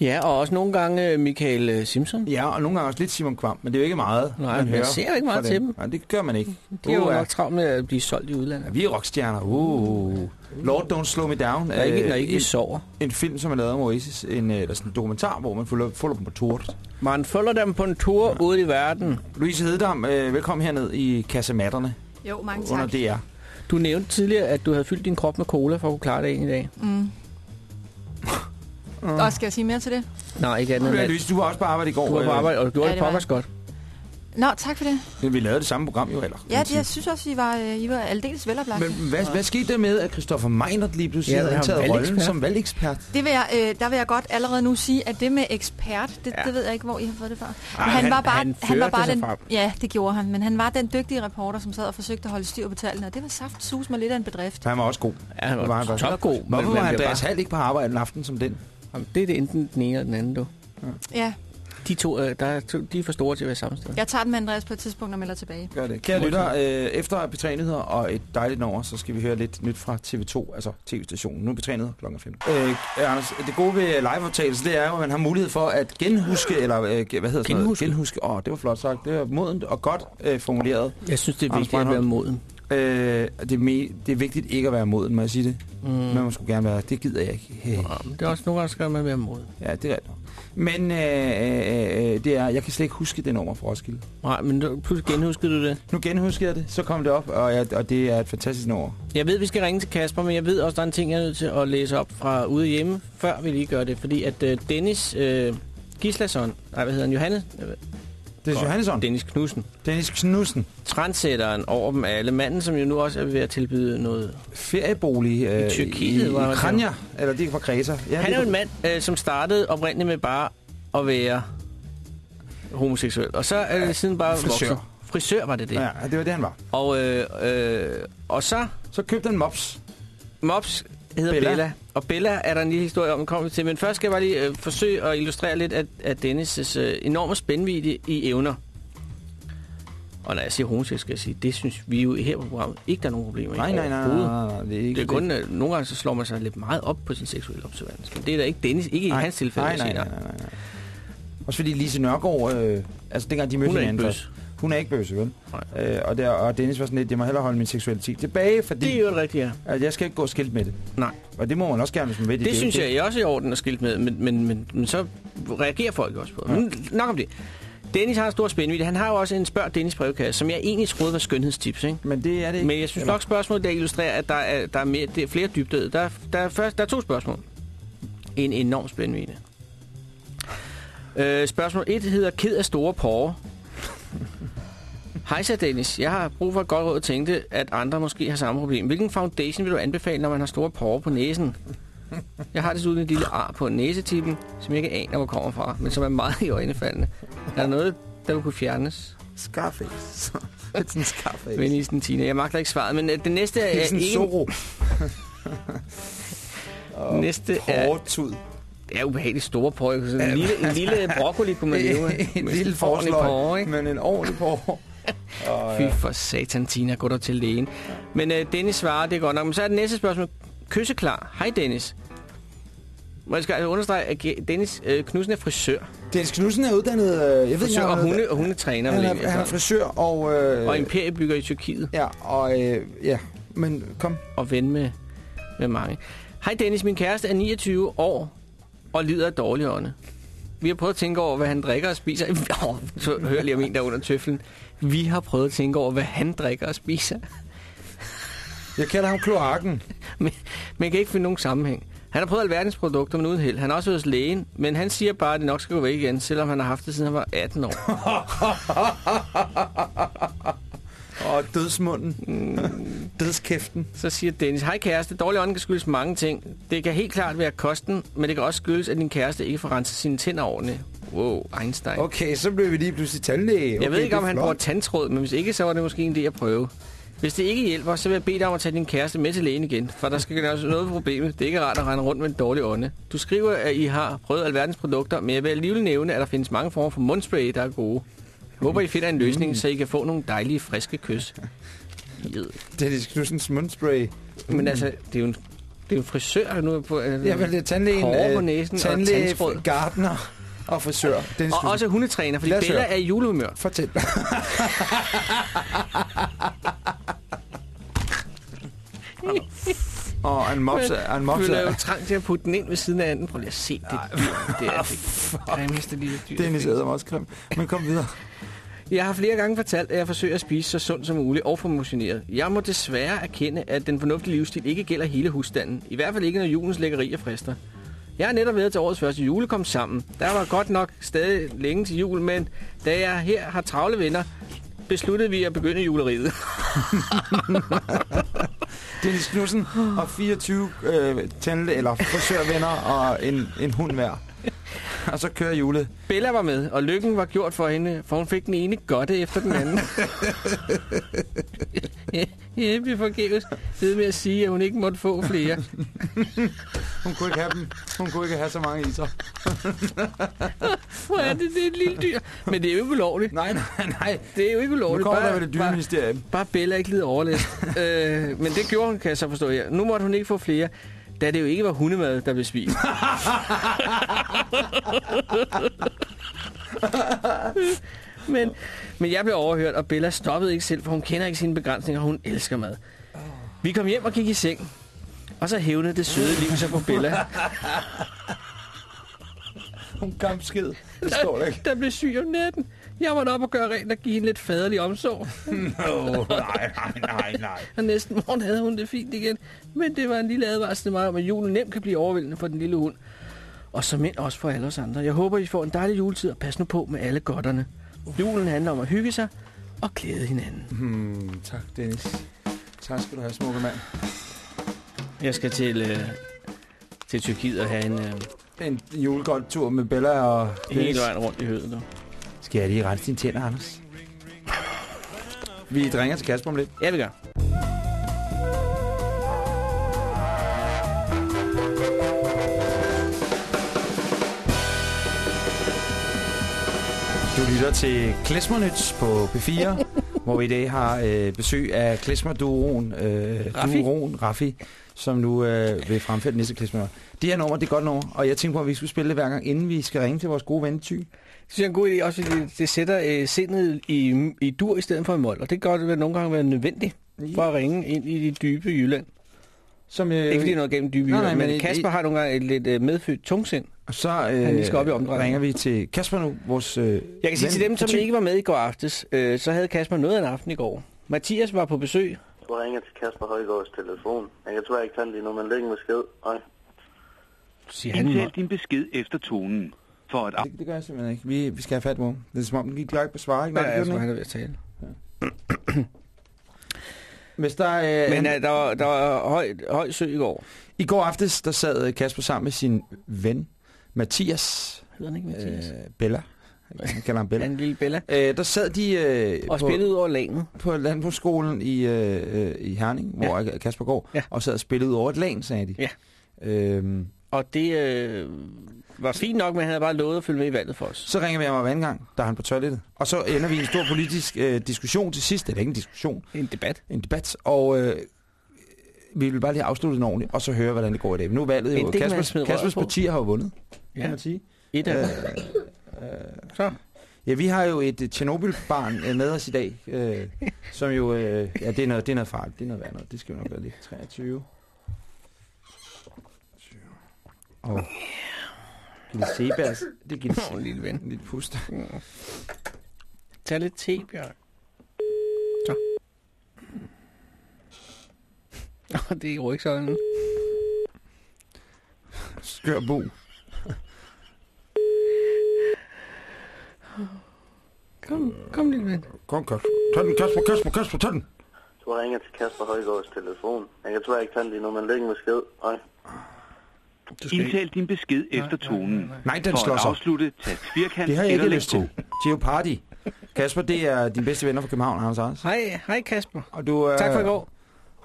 Ja, og også nogle gange øh, Michael øh, Simpson. Ja, og nogle gange også lidt Simon Kvam, men det er jo ikke meget, Nej, man man hører ser jo ikke meget til dem. Nej, det gør man ikke. De er jo Uh, nok travlt med at blive solgt i udlandet. Ja, vi er rockstjerner. Uh. Lord Don't Slow Me Down. Når ikke, Øh, når ikke en, sover. en film, som er lavet om Oasis. En, øh, eller sådan en dokumentar, hvor man følger, følger dem på tour. Man følger dem på en tur ja. ud i verden. Louise Heddam, øh, velkommen herned i kasematterne Jo, mange under tak. DR. Du nævnte tidligere, at du havde fyldt din krop med cola for at kunne klare dagen i dag. Mm. [laughs] Og skal jeg sige mere til det? Nej, ikke andet at Louise, du var også på arbejde i går. du var på øh, arbejde, og du gjorde Ja, det det var pokkers godt. Nå, tak for det. Vi lavede det samme program jo, eller? Ja, det, jeg synes også, I var, øh, I var aldeles veloplagt. Men hvad, hvad skete der med, at Christoffer Meinert lige pludselig Ja, ja, havde han taget rollen som valgekspert? Det vil jeg, øh, der vil jeg godt allerede nu sige, at det med ekspert, det, Ja. ja. det ved jeg ikke, hvor I har fået det fra. Men Ej, han, han- var bare, han han var bare den, frem. ja, det gjorde han, men han var den dygtige reporter, som sad og forsøgte at holde styr på tallene, og det var saft sus med lidt af en bedrift. Han var også god. Ja, han var var faktisk. topgod. Hvorfor men var Andreas bare- Hall ikke på arbejde en aften som den? Jamen, Det er det enten den ene eller den anden, du. Ja, De to, øh, der er, to, de er for store til at være samme sted. jeg tager den med Andreas på et tidspunkt og melder tilbage. Gør det. Kære lytter, øh, efter P3 Nyheder og et dejligt nummer, så skal vi høre lidt nyt fra TV2, altså TV-stationen. Nu er P3 Nyheder kl. 5. Øh, Anders, det gode ved live-optagelse, det er jo, at man har mulighed for at genhuske, eller øh, hvad hedder sådan noget? Genhuske. Genhuske. Åh, det var flot sagt. Det var modent og godt øh, formuleret. Jeg synes, det er vigtigt at være moden. Øh, det, er me, det er vigtigt ikke at være moden, må jeg sige det. Mm. Men man skulle gerne være, det gider jeg ikke. Hey. Ja, det er også nogle gange, skal man være moden. Ja, det er rigtigt. Men øh, øh, øh, det er, jeg kan slet ikke huske det nummer fra Roskilde. Nej, men du, pludselig genhuskede du det. Nu genhusker jeg det, så kom det op, og, jeg, og det er et fantastisk nummer. Jeg ved, vi skal ringe til Kasper, men jeg ved også, der er en ting, jeg er nødt til at læse op fra ude hjemme, før vi lige gør det. Fordi at øh, Dennis øh, Gislason, nej, hvad hedder han, Johannes? Det er Godt. Johannesson. Dennis Knudsen. Dennis Knudsen. Trendsætteren over dem alle. Manden, som jo nu også er ved at tilbyde noget. Feriebolig øh, I Tyrkiet, i, i Kranja. Eller det er fra Kreta. Ja, Han er jo en mand, øh, som startede oprindeligt med bare at være homoseksuel. Og så er det siden bare Frisør. vokset. Frisør var det det. Ja, det var det, han var. Og, øh, øh, og så Så købte han mops. Mops hedder Bella. Bella. Og Bella er der en lille historie om, den kommer vi til. Men først skal jeg bare lige øh, forsøge at illustrere lidt af, af Dennis' øh, enorme spændvidde i evner. Og når jeg siger homoseksuel, skal jeg sige, det synes vi jo her på programmet ikke, der er nogen problemer Nej, i nej, nej, nej, nej, det er ikke Det er kun, at nogle gange så slår man sig lidt meget op på sin seksuelle observans. Men det er da ikke Dennis, ikke Nej, i hans tilfælde. Nej, nej, nej, nej, nej. Også fordi Lise Nørgaard, øh, altså dengang de mødte hinanden. Hun er ikke bøse, vel? Nej. Øh, og, der, og Dennis var sådan lidt, jeg må hellere holde min seksualitet tilbage, fordi Det er jo rigtigt, ja. at jeg skal ikke gå skilt med det. Nej, Og det må man også gerne, hvis man ved det. det synes jeg også er i orden at skilt med, men, men, men, men så reagerer folk også på det. Men nok om det. Dennis har en stor spændvidde. Han har jo også en spørg Dennis brevkasse, som jeg egentlig troede var skønhedstips, ikke? Men det er det ikke. Men jeg synes Eller? nok, spørgsmålet der illustrerer, at der er, der er, mere, det er flere dybder. Der, er- der, er først, der er to spørgsmål. En enorm spændvidde. Øh, spørgsmål 1 hedder Ked af store porre. Hej så Dennis, jeg har brug for et godt råd og tænkte, at andre måske har samme problem. Hvilken foundation vil du anbefale, når man har store porre på næsen? Jeg har desuden en lille ar på næsetippen, som jeg ikke aner, hvor kommer fra, men som er meget i øjnefaldende. Er der noget, der vil kunne fjernes? Scarface. [laughs] det er sådan Scarface. Venisen Tina. Jeg magter ikke svaret, men øh, det næste det er sådan ikke... Zorro. [laughs] Næste er, Hårdtud. det er ubehageligt store porre. Sådan en lille, en lille broccoli kunne man [laughs] leve en Med lille sådan en forsløg, ikke? men en ordentlig porre. Og, Fy for satan, Tina, gå der til lægen. Men øh, Dennis svarer, det er godt nok. Men så er det næste spørgsmål. Kysseklar. Hej Dennis. Må jeg skal altså understrege, at Dennis øh, Knudsen er frisør. Dennis Knudsen er uddannet... Øh, jeg ved Frisør ikke, og, hunde, og hundetræner. Han er, han er frisør og... Øh, og imperiebygger i Tyrkiet. Ja, og... Øh, ja, men kom. Og ven med, med mange. Hej Dennis, min kæreste er 29 år og lider af dårlig ånde. Vi har prøvet at tænke over, hvad han drikker og spiser. [laughs] Oh, så hør lige om en der under tøflen. Vi har prøvet at tænke over, hvad han drikker og spiser. Jeg kalder ham kloakken. Men man kan ikke finde nogen sammenhæng. Han har prøvet alverdens produkter, men uden held. Han har også hos lægen, men han siger bare, at det nok skal gå væk igen, selvom han har haft det, siden han var 18 år. [laughs] og dødsmunden. Dødskæften. Så siger Dennis, hej kæreste, dårlig ånd kan skyldes mange ting. Det kan helt klart være kosten, men det kan også skyldes, at din kæreste ikke får renset sine tænder ordentligt. Wow, Einstein. Okay, så blev vi lige pludselig tandlæge. Okay, Jeg ved ikke, om han bruger tandtråd, men hvis ikke, så var det måske en idé at prøve. Hvis det ikke hjælper, så vil jeg bede dig om at tage din kæreste med til lægen igen, for der skal gøres noget ved problemet. Det er ikke rart at rende rundt med en dårlig ånde. Du skriver, at I har prøvet alverdens produkter, men jeg vil alligevel nævne, at der findes mange former for mundspray, der er gode. Jeg håber, I finder en løsning, Mm. så I kan få nogle dejlige, friske kys. Dennis Knudsens mundspray. Men altså, det er jo en, det er jo en frisør, der nu er på... Øh, Ja, vel, det er tandlægen, Hår på næsen og tandlæge, tandtråd. gartner og frisør. Dennis og også hundetræner, fordi Bella høre. er i julehumør. Fortæl. [laughs] Og en mops, en Jeg mops føler jo trang til at putte den ind ved siden af anden. Prøv lige at se det dyr. Det er det grimmeste lille dyr. Dennis æder mig også grim. Men kom videre. Jeg har flere gange fortalt, at jeg forsøger at spise så sundt som muligt og få motioneret. Jeg må desværre erkende, at den fornuftige livsstil ikke gælder hele husstanden. I hvert fald ikke, når julens lækkerier frister. Jeg er netop været til årets første jule kom sammen. Der var godt nok stadig længe til jul, men da jeg her har travle venner, besluttede vi at begynde juleriet. [laughs] Dennis Knudsen og 24 øh, tandlæge, eller frisørvenner og en, en hund hver. [laughs] Og så kører julet. Bella var med, og lykken var gjort for hende, for hun fik den ene godte efter den anden. [laughs] vi forgæves ved med at sige, at hun ikke måtte få flere. [laughs] Hun kunne ikke have dem. Hun kunne ikke have så mange i sig. Hvor er det, det er et lille dyr. Men det er jo ikke ulovligt. Nej, nej, nej. Det er jo ikke Nu ulovligt. kommer der Bare, vel et bare, dyreministerium. bare Bella ikke lider overlæst. øh, men det gjorde hun, kan jeg så forstå her. Nu måtte hun ikke få flere, da det jo ikke var hundemad, der blev spist. men, men jeg blev overhørt, og Bella stoppede ikke selv, for hun kender ikke sine begrænsninger, og hun elsker mad. Vi kom hjem og gik i seng, og så hævnede det søde liv sig på Bella. Hun kampsked. Det står der ikke. der blev syg om natten. Jeg var op og gøre rent og give hende lidt faderlig omsorg. Nå, nej, nej, nej, nej. Og næsten morgen havde hun det fint igen. Men det var en lille advarsel til mig om, at julen nemt kan blive overvældende for den lille hund. Og som mænd også for alle os andre. Jeg håber, I får en dejlig juletid, og pas nu på med alle godterne. Julen handler om at hygge sig og glæde hinanden. Hmm, tak, Dennis. Tak skal du have, smukke mand. Jeg skal til, øh, til Tyrkiet og have en øh, En julegold tur med Bella og Dennis. hele vejen rundt i hødet. nu. Skal jeg lige rense dine tænder, Anders? Vi ringer til Kasper om lidt. Ja, vi gør. Du lytter til Klesmernyts på P4, [laughs] hvor vi i dag har øh, besøg af Klesmer-duoen, øh, Raffi. duoen Raffi, som nu øh, vil fremføre det næste Klesmer. Det her nummer, det er godt nummer, og jeg tænker på, at vi skulle spille det hver gang, inden vi skal ringe til vores gode ven Ty. Det synes jeg er en god idé, også fordi det, det sætter øh, sindet i, i dur i stedet for i mål. Og det kan godt være nogle gange være nødvendigt for at ringe ind i de dybe Jylland. Som, øh, Ikke fordi noget gennem dybe Nej, Jylland, nej, men men Kasper i- har nogle gange et lidt øh, medfødt tungsind. Og så Han lige skal op i øh, ringer vi til Kasper nu, vores øh, Jeg kan sige ven til dem, som Ty. ikke var med i går aftes, øh, så havde Kasper noget af en aften i går. Mathias var på besøg. Du ringer til Kasper Højgaards telefon. Jeg kan desværre ikke tage den lige nu, men læg en besked. Ej. Siger han, din besked efter tonen. For at Det, det gør jeg simpelthen ikke. Vi, vi skal have fat på ham. Det er som om, den gik klart på svar, ikke? Ja, Nej, jeg det tror, han er ved at tale. ikke. [clears throat] Hvis der, øh, Men han, øh, der var, der var høj, høj sø i går. I går aftes, der sad øh, Kasper sammen med sin ven, Mathias Hedder han ikke Mathias? øh, Bella. Han kalder ham Ja, Bella. [laughs] en lille Bella. Øh, der sad de øh, Og på, spillede ud over lanet. på landbrugsskolen i, øh, øh, i Herning, hvor ja. Kasper går, Ja. og sad og spillede ud over et lag, sagde de. Ja. Øhm, Og det øh, var fint nok, men han havde bare lovet at følge med i valget for os. så ringer vi ham op anden gang, der er han på toilettet. Og så ender vi i en stor politisk øh, diskussion til sidst. Det er ikke en diskussion, En debat. en debat. Og øh, vi vil bare lige afslutte den ordentligt, og så høre, hvordan det går i dag. Nu er valget jo. Men Kaspers, Kaspers på. partier har jo vundet, Ja. kan man sige. Et af dem. Så. Ja, vi har jo et øh, Tjernobyl-barn øh, med os i dag, øh, som jo, øh, ja, det er noget, det er noget farligt, det er noget værd noget, det skal vi nok være lidt. 23. 20. Og Gilles Sebers, det er [laughs] Gilles Åh, en lille ven. En lille pust. Tag lidt te, Bjørn. Så. Åh, det er i rygsøjlen. Skør bo. Kom, kom lille ven. Kom, kom. Tag den, Kasper, Kasper, Kasper, tag den. Du har ringet til Kasper Højgaards telefon. Jeg kan desværre ikke tage den lige nu, men læg en besked. Hej. Indtal din besked efter tonen. Nej, den For slår at sig. afslutte, tag firkant Det har jeg eller ikke lyst til. på. Jeopardy. Kasper, det er din bedste venner fra København, Anders Anders. Hej, hej Kasper. Og du, øh, Tak for i går.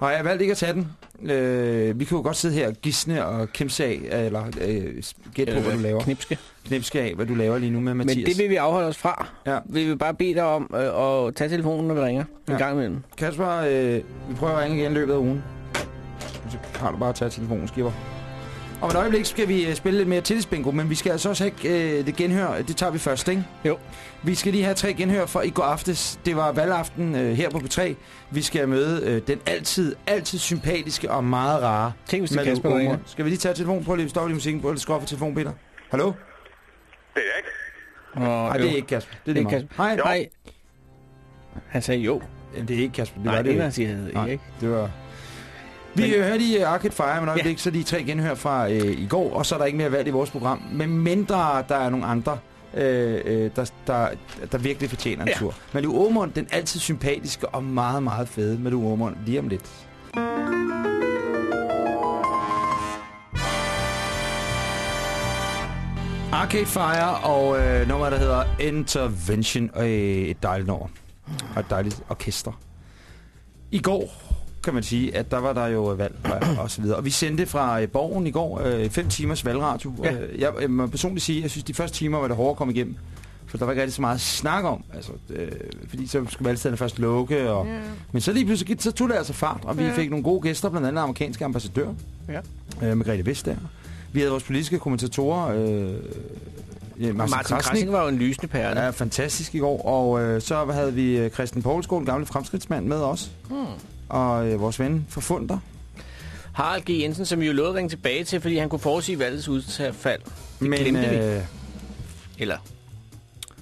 Har jeg valgt ikke at tage den? Øh, vi kan jo godt sidde her og gisne og kimse af, eller øh, gætte på, hvad du laver. Knipske. Knipske af, hvad du laver lige nu med Mathias. Men det vil vi afholde os fra. Ja. Vi vil bare bede dig om øh, at tage telefonen, når vi ringer. Ja. En gang imellem. Kasper, øh, vi prøver at ringe igen i løbet af ugen. Så har du bare taget telefonen, skipper. Om et øjeblik skal vi øh, spille lidt mere tillidsbingo, men vi skal altså også have øh, det genhør. Det tager vi først, ikke? Jo. Vi skal lige have tre genhør fra i går aftes. Det var valgaften øh, her på P3. Vi skal møde øh, den altid, altid sympatiske og meget rare Tænk, hvis det er Kasper. Skal vi lige tage telefonen? Prøv lige at stoppe lige musikken. Prøv lige at skrue for telefonen, Peter. Hallo? Det er jeg ikke. Nej, det er ikke Kasper. Det er, Det er det Kasper. Hej. Jo. Hej. Han sagde jo. Jamen, det er ikke Kasper. Det Nej, var det er, det. han siger, ikke? det var... Vi Men- men... hørte i uh, Arcade Fire, men øjeblik, Ja. så de tre genhør fra øh, i går, og så er der ikke mere valg i vores program. Men mindre der er nogle andre, øh, øh, der, der, der virkelig fortjener en Ja. tur. Malou Aumund, den altid sympatiske og meget, meget fede Malou Aumund, lige om lidt. Arcade Fire og øh, nummer, der hedder Intervention, og øh, et dejligt nummer. Og et dejligt orkester. I går kan man sige, at der var der jo valg og, og så videre. Og vi sendte fra øh, Borgen i går øh, fem timers valgradio. Ja. Øh, jeg, jeg må personligt sige, at jeg synes, de første timer var det hårdt at komme igennem. For der var ikke rigtig så meget snak om. Altså, øh, fordi så skulle valgstederne først lukke. Og, Ja. Men så lige pludselig så tog det altså fart, og vi Ja. fik nogle gode gæster, blandt andet amerikanske ambassadør. Ja. Øh, Margrethe Vestager. Vi havde vores politiske kommentatorer, øh, ja, Martin, Martin Krasnik. Krasnik var jo en lysende pærle. Ja, fantastisk i går. Og øh, så havde vi øh, Christian Poulsgaard, den gamle fremskridtsmand, med os. Hmm. Og øh, vores ven Forfunder. Harald G. Jensen, som jo lovede at ringe tilbage til, fordi han kunne forudsige valgets udfald. Det Men glemte vi. øh, Eller,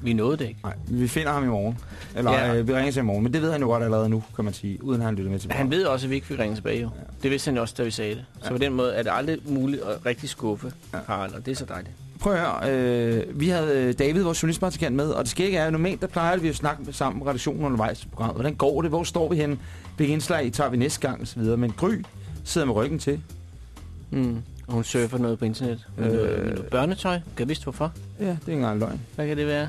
vi nåede det ikke. nej, vi finder ham i morgen. Eller Ja. ja. øh, vi ringer til i morgen. Men det ved han jo godt allerede nu, kan man sige. Uden at han lytter med til Han ved også, at vi ikke fik ringe tilbage jo. Det vidste han jo også, da vi sagde det. Så Ja. på den måde er det aldrig muligt at rigtig skuffe Ja. Harald, og det er så dejligt. Prøv at høre, øh, vi havde øh, David, vores journalistpraktikant, med, og det skægge er, at normalt der plejer vi at snakke sammen med redaktionen undervejs i programmet. Hvordan går det? Hvor står vi henne? Hvilke indslag tager vi næste gang? Og så videre. Men Gry sidder med ryggen til. Mm. Og hun surfer noget på internet. Øh. noget, børnetøj. Kan jeg vidste hvorfor? Ja, det er ikke engang løgn. Hvad kan det være?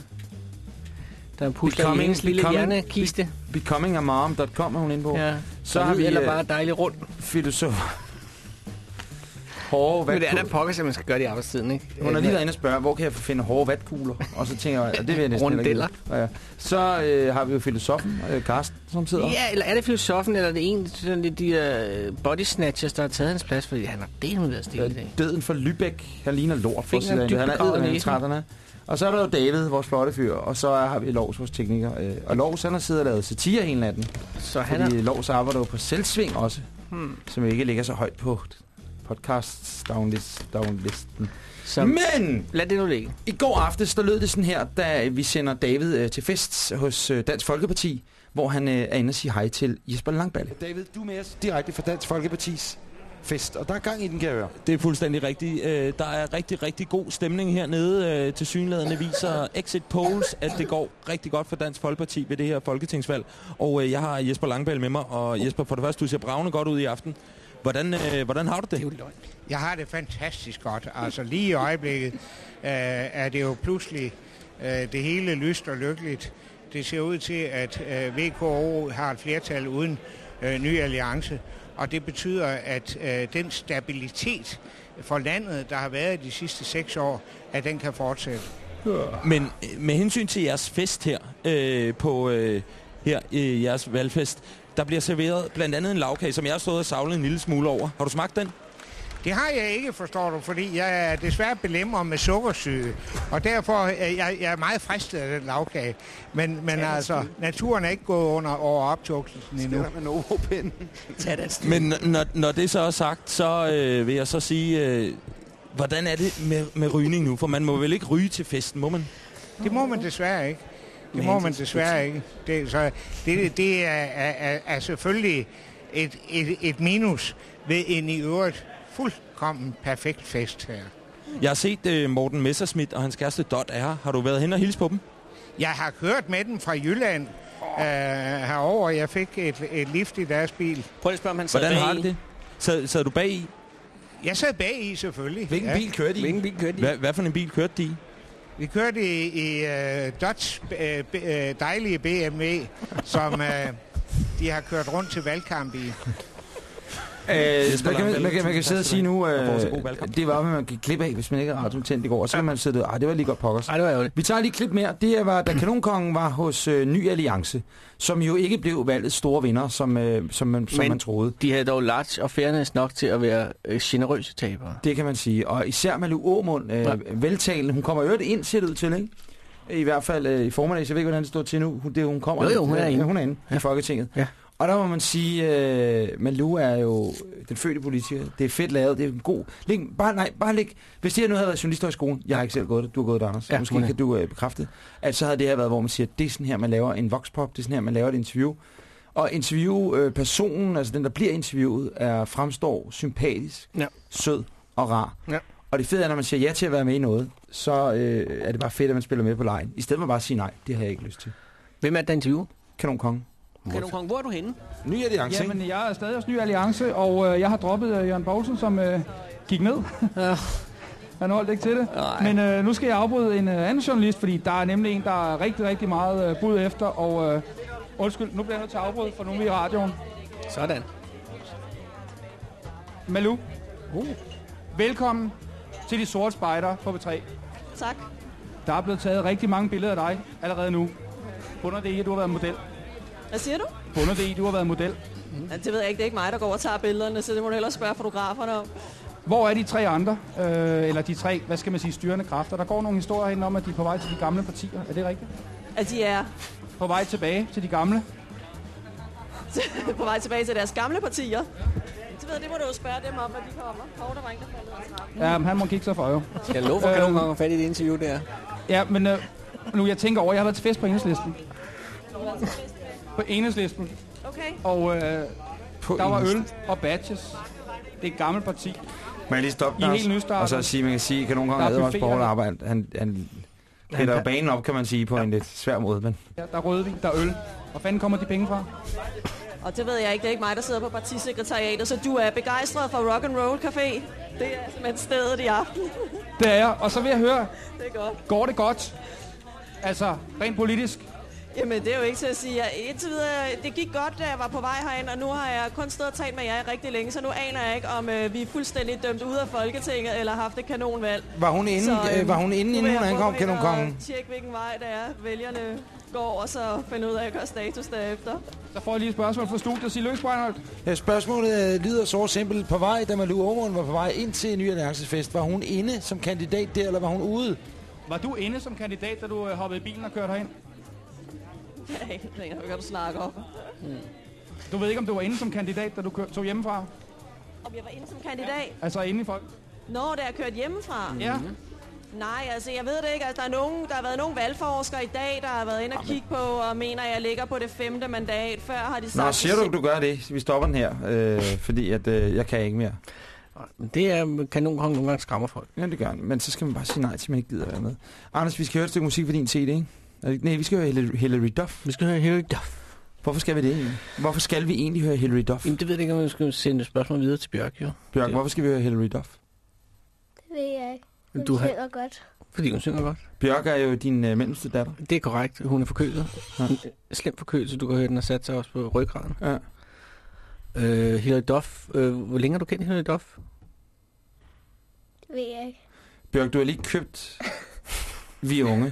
Der er en pusler i Becoming- hendes lille becoming- hjernekiste. Becomingamom.com er hun inde på. Ja. Så Så har har vi, eller øh, bare dejligt rundt. Filosof. Hårde Men det er da vatkugler. pokker, at man skal gøre det i arbejdstiden, ikke? Hun har lige været inde og spørge, hvor kan jeg få finde hårde vatkugler? Og så tænker jeg, og det vil jeg næsten Rundeller. Ja. Så øh, har vi jo filosofen, øh, Karsten, som sidder. Ja, eller er det filosofen, eller er det en sådan lidt de der body snatchers, der har taget hans plads, fordi han har delt med været stille i dag. Døden for Lübeck. Han ligner lort for sig. Han er begravet i eddermame næsen. træt, han er. Og så er der jo David, vores flotte fyr, og så har vi Lovs, vores tekniker. Øh, Og Lovs, han har siddet og lavet satire hele natten. Så han Fordi er... Lovs arbejder jo på selvsving også, Hmm. som ikke ligger så højt på podcasts downlist, downlisten. Så Men lad det nu ligge. i går aftes, der lød det sådan her, da vi sender David øh, til fest hos øh, Dansk Folkeparti, hvor han øh, er inde og sige hej til Jesper Langballe. David, du er med os direkte fra Dansk Folkepartis fest, og der er gang i den, kan jeg høre. Det er fuldstændig rigtigt. Øh, Der er rigtig, rigtig god stemning hernede. Øh, Til synlædende viser Exit Polls, at det går rigtig godt for Dansk Folkeparti ved det her folketingsvalg. Og øh, jeg har Jesper Langballe med mig. Og Jesper, for det første, du ser bravende godt ud i aften. Hvordan, øh, hvordan har du det? Jeg har det fantastisk godt. Altså lige i øjeblikket øh, er det jo pludselig øh, det hele lyst og lykkeligt. Det ser ud til, at øh, VKO har et flertal uden øh, ny alliance, og det betyder, at øh, den stabilitet for landet, der har været de sidste seks år, at den kan fortsætte. Men øh, med hensyn til jeres fest her, øh, på øh, her i jeres valgfest, der bliver serveret blandt andet en lavkage, som jeg har stået og savlet en lille smule over. Har du smagt den? Det har jeg ikke, forstår du, fordi jeg er desværre belemmer med sukkersyge, og derfor er jeg, jeg er meget fristet af den lavkage. Men, men altså, naturen er ikke gået under over optugtelsen endnu. med Novo-pinden. Men når, når det så er sagt, så øh, vil jeg så sige, øh, hvordan er det med, med rygning nu? For man må vel ikke ryge til festen, må man? Det må man desværre ikke. Det må man desværre ikke. Det, så det, det er, er, er, selvfølgelig et, et, et minus ved en i øvrigt fuldkommen perfekt fest her. Jeg har set øh, Morten Messerschmidt og hans kæreste Dot er her. Har du været hen og hilse på dem? Jeg har kørt med dem fra Jylland, øh, herover. Jeg fik et, et lift i deres bil. Prøv at spørge, om han sad Hvordan har du det? Sad, sad du bag i? Jeg sad bag i, selvfølgelig. Hvilken bil kørte I? Hvilken bil kørte de? Hvad, hvad for en bil kørte de i? Vi kørte i, i uh, Dodge uh, b- uh, dejlige BMW, som uh, de har kørt rundt til valgkamp i. Øh, man, kan, man, kan, man kan sidde og sige nu, øh, det var, hvad man gik glip af, hvis man ikke havde radioen tændt i går. Og så kan man sidde, ej, det var lige godt pokkers. Ej, det var ærgerligt. Vi tager lige klip mere. Det var, da [clears throat] Kanonkongen var hos øh, Ny Alliance, som jo ikke blev valgets store vinder, som, øh, som, man, som Men- man troede. De havde dog large og fairness nok til at være øh, generøse tabere. Det kan man sige. Og især Malu Åmund, øh, Ja. veltalende. Hun kommer jo ind, ser det ud til, ikke? I hvert fald øh, i formiddag. Jeg ved ikke, hvordan det står til nu. Hun, det, hun kommer Jo, jo, hun er inde. hun er inde ja. i Folketinget. Ja. Og der må man sige, øh, Malu er jo den fødte politiker. Det er fedt lavet. Det er en god... Læg, bare, nej, bare læg... Hvis det her nu havde været journalister i skolen, jeg har ikke selv gået det, du har gået det, Anders. Ja, Måske kan du øh, bekræfte. At så havde det her været, hvor man siger, det er sådan her, man laver en voxpop. Det er sådan her, man laver et interview. Og interviewpersonen, altså den, der bliver interviewet, er fremstår sympatisk, Ja. sød og rar. Ja. Og det fede er, når man siger ja til at være med i noget, så øh, er det bare fedt, at man spiller med på lejen. I stedet for bare at sige nej, det har jeg ikke lyst til. Hvem er det, der interviewer? Kanon Konge. Kanon Kong, hvor er du henne? Ny alliance, ikke? Jamen, jeg er stadig hos Ny Alliance, og øh, jeg har droppet øh, Jørgen Poulsen, som øh, gik ned. Ja. [laughs] Han holdt ikke til det. Nej. Men øh, nu skal jeg afbryde en øh, anden journalist, fordi der er nemlig en, der er rigtig, rigtig meget øh, bud efter. Og øh, undskyld, nu bliver jeg nødt til at afbryde, for nu er vi i radioen. Sådan. Malu, velkommen til de sorte spejder på B3. Tak. Der er blevet taget rigtig mange billeder af dig allerede nu. Bunder det i, at du har været model? Hvad siger du? Bunder det i, du har været model? Ja, det ved jeg ikke. Det er ikke mig, der går og tager billederne, så det må du hellere spørge fotograferne om. Hvor er de tre andre, øh, eller de tre, hvad skal man sige, styrende kræfter? Der går nogle historier hen om, at de er på vej til de gamle partier. Er det rigtigt? At de er På vej tilbage til de gamle? [laughs] på vej tilbage til deres gamle partier. Det, ved, jeg, det må du jo spørge dem om, når de kommer. Hov, der var en, der faldt. Ja, men han må kigge sig for øje. Skal jeg love for, at Kanon Kong har fat i det interview der? Ja, men øh, nu jeg tænker over, jeg har været til fest på enhedslisten. På enhedslisten. Okay. Og øh, På der var øl og badges. Det er et gammelt parti. Må jeg lige stoppe I er helt nystartet. Og så sige, man kan sige, Der Konge er havde også på hårdt arbejde. Han, han hætter jo banen op, kan man sige, på en lidt svær måde. Men Ja, der er rødvin, der er øl. Hvor fanden kommer de penge fra? Og det ved jeg ikke. Det er ikke mig, der sidder på partisekretariatet, så du er begejstret for Rock and Roll Café. Det er simpelthen stedet i aften. Det er jeg. Og så vil jeg høre, det er godt. går det godt? Altså, rent politisk. Jamen, det er jo ikke til at sige. Jeg, indtil videre, det gik godt, da jeg var på vej herind, og nu har jeg kun stået og talt med jer rigtig længe, så nu aner jeg ikke, om øh, vi er fuldstændig dømt ud af Folketinget, eller har haft et kanonvalg. Var hun inde- øh, var hun inde, inden hun ankom, Kanonkongen? og Tjekke, hvilken vej det er, vælgerne går, og så finde ud af at gøre status derefter. Så får jeg lige et spørgsmål fra studiet. Sig løs, Breinholt. Ja, spørgsmålet øh, lyder så simpelt. På vej, da Malu Aumund var på vej ind til Ny Alliancefest, var hun inde som kandidat der, eller var hun ude? Var du inde som kandidat, da du øh, hoppede i bilen og kørte herind? Jeg aner ikke, hvad kan du snakke om? Du ved ikke, om du var inde som kandidat, da du tog hjemmefra? Om jeg var inde som kandidat? Altså inde i folk? Nå, da jeg kørte hjemmefra? Ja. Nej, altså jeg ved det ikke. Altså, der, er nogen, der har været nogle valgforskere i dag, der har været inde og kigge på og mener, at jeg ligger på det femte mandat. Før har de sagt... Nå, siger du, du gør det? Vi stopper den her, øh, fordi at, øh, jeg kan ikke mere. Det er Kanon Kong nogle gange skræmmer folk. Ja, det gør han. Men så skal man bare sige nej til, at man ikke gider være med. Anders, vi skal høre et stykke musik for din CD, ikke? Det- Nej, vi skal høre Hillary, Hillary Duff. Vi skal høre Hillary Duff. Hvorfor skal vi det egentlig? Hvorfor skal vi egentlig høre Hillary Duff? Jamen, det ved jeg ikke, om vi skal sende spørgsmål videre til Bjørk, jo. Bjørk, hvorfor skal vi høre Hillary Duff? Det ved jeg ikke. Hun Du har- synger godt. Fordi hun synger godt. Bjørk er jo din øh, mellemste datter. Det er korrekt. Hun er forkølet. Ja. En slem forkølelse. Du kan høre, den har sat sig også på ryggraden. Ja. Øh, Hillary Duff. Øh, hvor længe har du kendt Hillary Duff? Det ved jeg ikke. Bjørk, du har lige købt Vi Unge.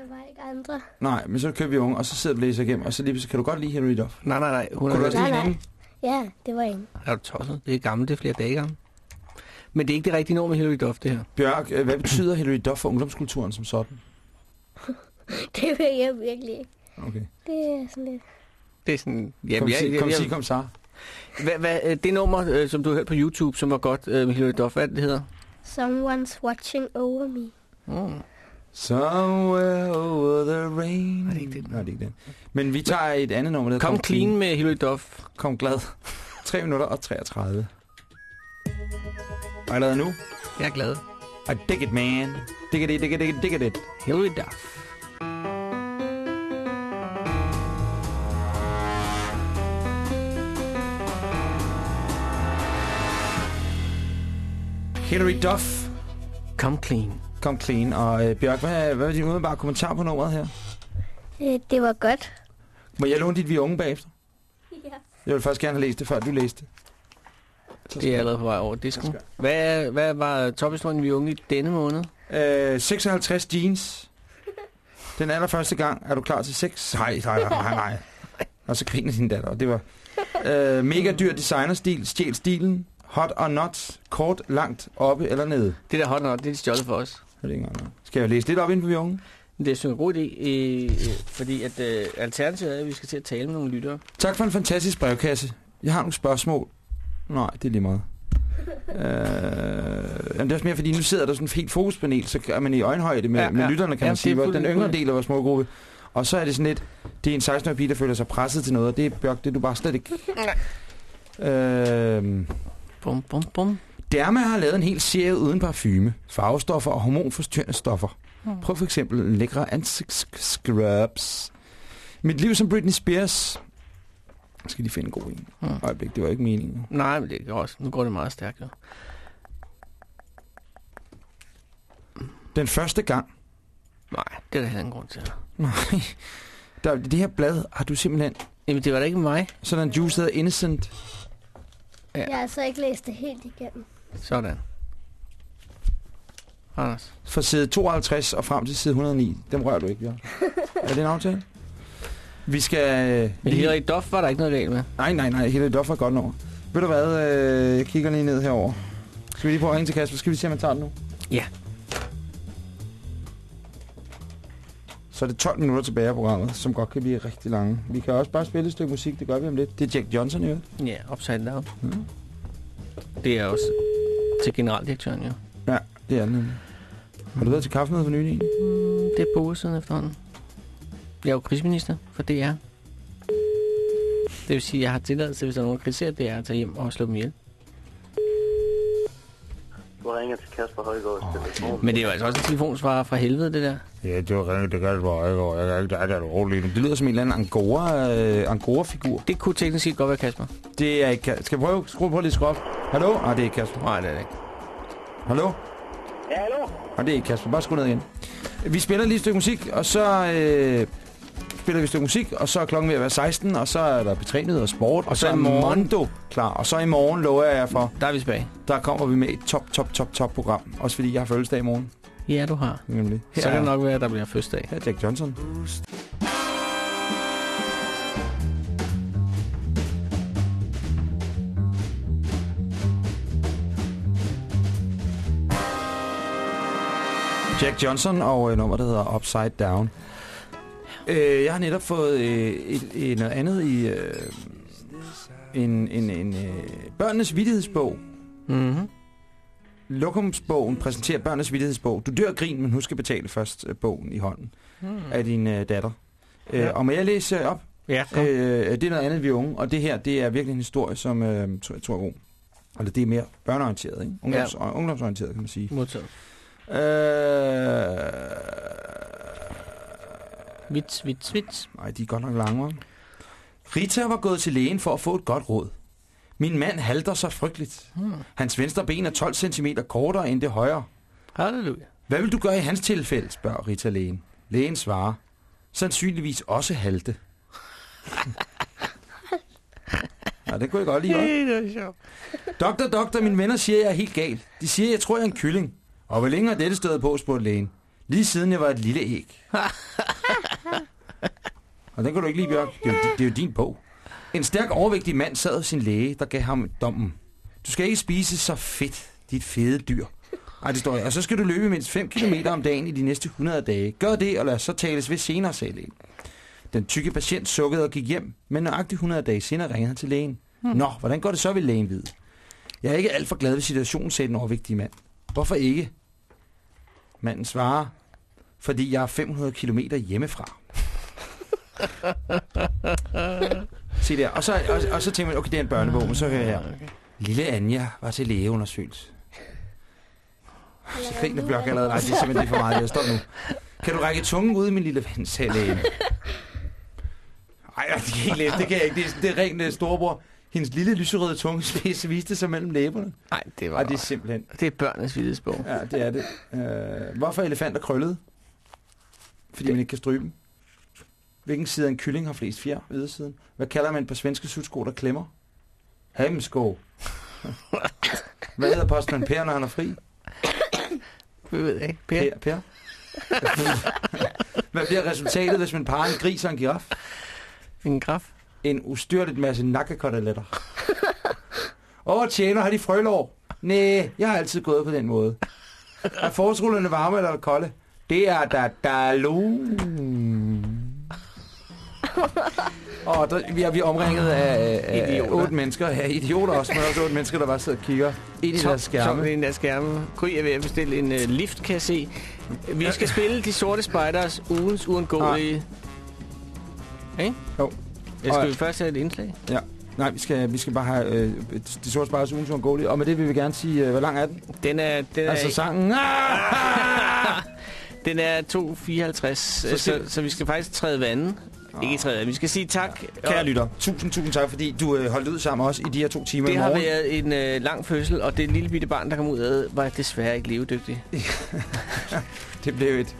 Der var ikke andre. Nej, men så køber vi Unge, og så sidder læser igennem, og så lige pludselig kan du godt lide Hillary Duff. Nej, nej, nej. Hun Kunne du også Nej, lide hende? Ja, det var en. Er du tosset? Det er gammelt. Det er flere dage gammelt. Men det er ikke det rigtige nummer med Hillary Duff, det her. Bjørk, øh, hvad betyder Hillary Duff for ungdomskulturen som sådan? [laughs] Det ved jeg virkelig ikke. Okay. Det er sådan lidt... Det er sådan... Kom, sig, kom, sig, kom, så. Hvad, hvad, øh, det nummer, øh, som du har hørt på YouTube, som var godt med Hillary Duff, hvad det, det hedder? Someone's watching over me. Mm. Somewhere over the rain. Nej, det er ikke den. Nej, det er ikke den. Men vi tager et andet nummer. Der Kom, Kom clean, clean med Hilary Duff. Kom glad. [laughs] 3 minutter og 33. Og allerede nu? Jeg er glad. I dig it, man. Dig it, dig it, dig it, dig it. Hilary Duff. Hilary Duff. Come clean. Come clean. Og øh, Bjørk, hvad, hvad er din umiddelbare kommentar på nummeret her? Øh, det var godt. Må jeg låne dit vi unge bagefter? [laughs] Ja. Jeg vil faktisk gerne have læst det, før du læste det. Det er allerede på vej over disken. Hvad, hvad var tophistorien, vi unge i denne måned? Øh, 56 jeans. [laughs] Den allerførste gang. Er du klar til sex? Nej, nej, nej, nej. Og så griner din datter. og Det var øh, mega dyr designerstil. Stjæl stilen. Hot or not. Kort, langt, oppe eller nede. Det der hot not, det er de stjålet for os. Er det ikke engang? Skal jeg læse lidt op inden på er unge? Det er sådan en god idé, øh, øh, fordi at øh, alternativet er, at vi skal til at tale med nogle lyttere. Tak for en fantastisk brevkasse. Jeg har nogle spørgsmål. Nej, det er lige meget. Øh, jamen det er også mere, fordi nu sidder der sådan en helt fokuspanel, så er man i øjenhøjde med, Ja, ja, med lytterne, kan Ja, man sige. Hvor Den yngre del af vores smågruppe. Og så er det sådan lidt, det er en 16-årig pige, der føler sig presset til noget, og det er Bjørk, det er du bare slet ikke. Øh, bum, bum, bum. Derma har lavet en hel serie uden parfume, farvestoffer og hormonforstyrrende stoffer. Hmm. Prøv for eksempel lækre ansigtsscrubs. Mit liv som Britney Spears. Jeg skal lige finde en god en. Hmm. Øjeblik, det var ikke meningen. Nej, men det går også. Nu går det meget stærkt, jo. Den første gang. Nej, det er der heller ingen grund til. Nej. Der, det her blad har du simpelthen... Jamen, det var da ikke mig. Sådan en juice, der Innocent. Jeg har altså ikke læst det helt igennem. Sådan. Anders. Fra side 52 og frem til side 109. Dem rører du ikke, Bjørn. [laughs] er det en aftale? Vi skal... øh, Men Hilary Duff var der ikke noget galt med. Nej, nej, nej. Hilary Duff var godt over. Ved du hvad? Øh, jeg kigger lige ned herover. Skal vi lige prøve at ringe til Kasper? Skal vi se, om han tager den nu? Ja. Så er det 12 minutter tilbage af programmet, som godt kan blive rigtig lange. Vi kan også bare spille et stykke musik, det gør vi om lidt. Det er Jack Johnson, jo. Ja, Upside Down. Mm. Det er også til generaldirektøren, jo. Ja, det er den. Har du været til kaffemøde for nylig? Mm, det er på uger siden efterhånden. Jeg er jo krigsminister for DR. Det vil sige, at jeg har tilladelse, hvis der er nogen, der kritiserer DR, at tage hjem og slå dem ihjel. Du ringer til Kasper Højgaards telefon. Men det er jo altså også en telefonsvarer fra helvede, det der. Ja, det var gør det bare ikke. Jeg kan ikke, det er det roligt. Det lyder som en eller anden angora, øh, angora-figur. Det kunne teknisk set godt være Kasper. Det er ikke... Ka- Skal vi prøve? Skru på lidt skrub. Hallo? Nej, det er Kasper. Nej, det er det ikke. Hallo? Ja, hallo? Nej, det er Kasper. Bare skru ned igen. Vi spiller lige et stykke musik, og så øh, spiller vi et stykke musik, og så er klokken ved at være 16, og så er der betrænet og sport, og, Og så så er morgen- Mondo klar. Og så i morgen lover jeg jer for, Der er vi tilbage. der kommer vi med et top, top, top, top program. Også fordi jeg har fødselsdag i morgen. Ja, du har. Nemlig. Så kan det nok være, at der bliver fødselsdag. Her er Jack Johnson. Jack Johnson og øh, nummer, der hedder Upside Down. Øh, jeg har netop fået øh, et, et, noget andet i øh, en, en, en øh, børnenes vittighedsbog. Mm-hmm. Lokumsbogen præsenterer børnenes vittighedsbog. Du dør af grin, men husk at betale først øh, bogen i hånden Hmm. af din øh, datter. Øh, Ja. Og må jeg læse øh, op? Ja, kom. Øh, det er noget andet, vi er unge, og det her, det er virkelig en historie, som øh, tror, jeg tror er god. Eller det er mere børneorienteret, ikke? Ungdoms, ja. Ungdomsorienteret, kan man sige. Modtaget. Øh, Vits, vits, vits. nej, de er godt nok lange? Rita var gået til lægen for at få et godt råd. Min mand halter så frygteligt. Hmm. Hans venstre ben er 12 cm kortere end det højre. Halleluja. Hvad vil du gøre i hans tilfælde, spørger Rita lægen. Lægen svarer, sandsynligvis også halte. [laughs] ja, det kunne jeg godt lide. sjovt. Doktor, doktor, mine venner siger, at jeg er helt gal. De siger, jeg tror, jeg er en kylling. Og hvor længe har dette stået på, spurgte lægen. Lige siden jeg var et lille æg. [laughs] og den kan du ikke lide, Bjørk. Det er, jo, det er jo din bog. En stærk overvægtig mand sad hos sin læge, der gav ham dommen. Du skal ikke spise så fedt, dit fede dyr. Ej, det står her. Og så skal du løbe mindst 5 km om dagen i de næste 100 dage. Gør det, og lad os så tales ved senere, sagde lægen. Den tykke patient sukkede og gik hjem, men nøjagtigt 100 dage senere ringede han til lægen. Hmm. Nå, hvordan går det så, vil lægen vide? Jeg er ikke alt for glad ved situationen, sagde den overvægtige mand. Hvorfor ikke? Manden svarer, fordi jeg er 500 km hjemmefra. [laughs] Se der. Og så, og, og så tænker man, okay, det er en børnebog, men så hører jeg her. Lille Anja var til lægeundersøgelse. Så griner Bjørk allerede. Nej, det er simpelthen for meget. Jeg står nu. Kan du række tungen ud, min lille ven, sagde lægen. Ej, det kan jeg ikke læse. Det kan jeg ikke. Det er, det er rent øh, storebror. Hendes lille lyserøde tungespids viste sig mellem læberne. Nej, det var... Ej, det er simpelthen... Det er børnenes vildhedsbog. Ja, det er det. Øh, hvorfor er elefanter krøllede? Fordi man ikke kan stryge dem. Hvilken side af en kylling har flest fjer? Ydersiden. Hvad kalder man på svenske sudsko, der klemmer? Hamsko. Hvad hedder postmand Per, når han er fri? [coughs] Jeg ved ikke. Per? Per. per. [laughs] Hvad bliver resultatet, hvis man parer en gris og en giraf? En graf? En ustyrligt masse nakkekoteletter. Åh, tjener, har de frølår? Nej, jeg har altid gået på den måde. Er forårsrullerne varme eller kolde? Det er da da Og der, vi, er, vi er omringet af, af Idioter. otte mennesker. Ja, idioter også, men også otte mennesker, der bare sidder og kigger ind i deres skærme. Tom, en af skærme. Gry er ved at bestille en uh, lift, kan jeg se. Vi skal spille De Sorte Spejders ugens uundgåelige. Ikke? Jo. Jeg skal vi først have et indslag? Ja. Nej, vi skal, vi skal bare have øh, de sorte spejers ugens uundgåelige. Og med det vil vi gerne sige, øh, hvor lang er den? Den er... Den er Altså sangen. Ah! [laughs] Den er 2,54, så, så, skal- så, vi skal faktisk træde vandet. Ikke træde. Vi skal sige tak. Kære lytter, tusind, tusind tak, fordi du øh, holdt ud sammen med os i de her to timer Det i har morgen. været en øh, lang fødsel, og det lille bitte barn, der kom ud af, var desværre ikke levedygtig. [laughs] det blev et...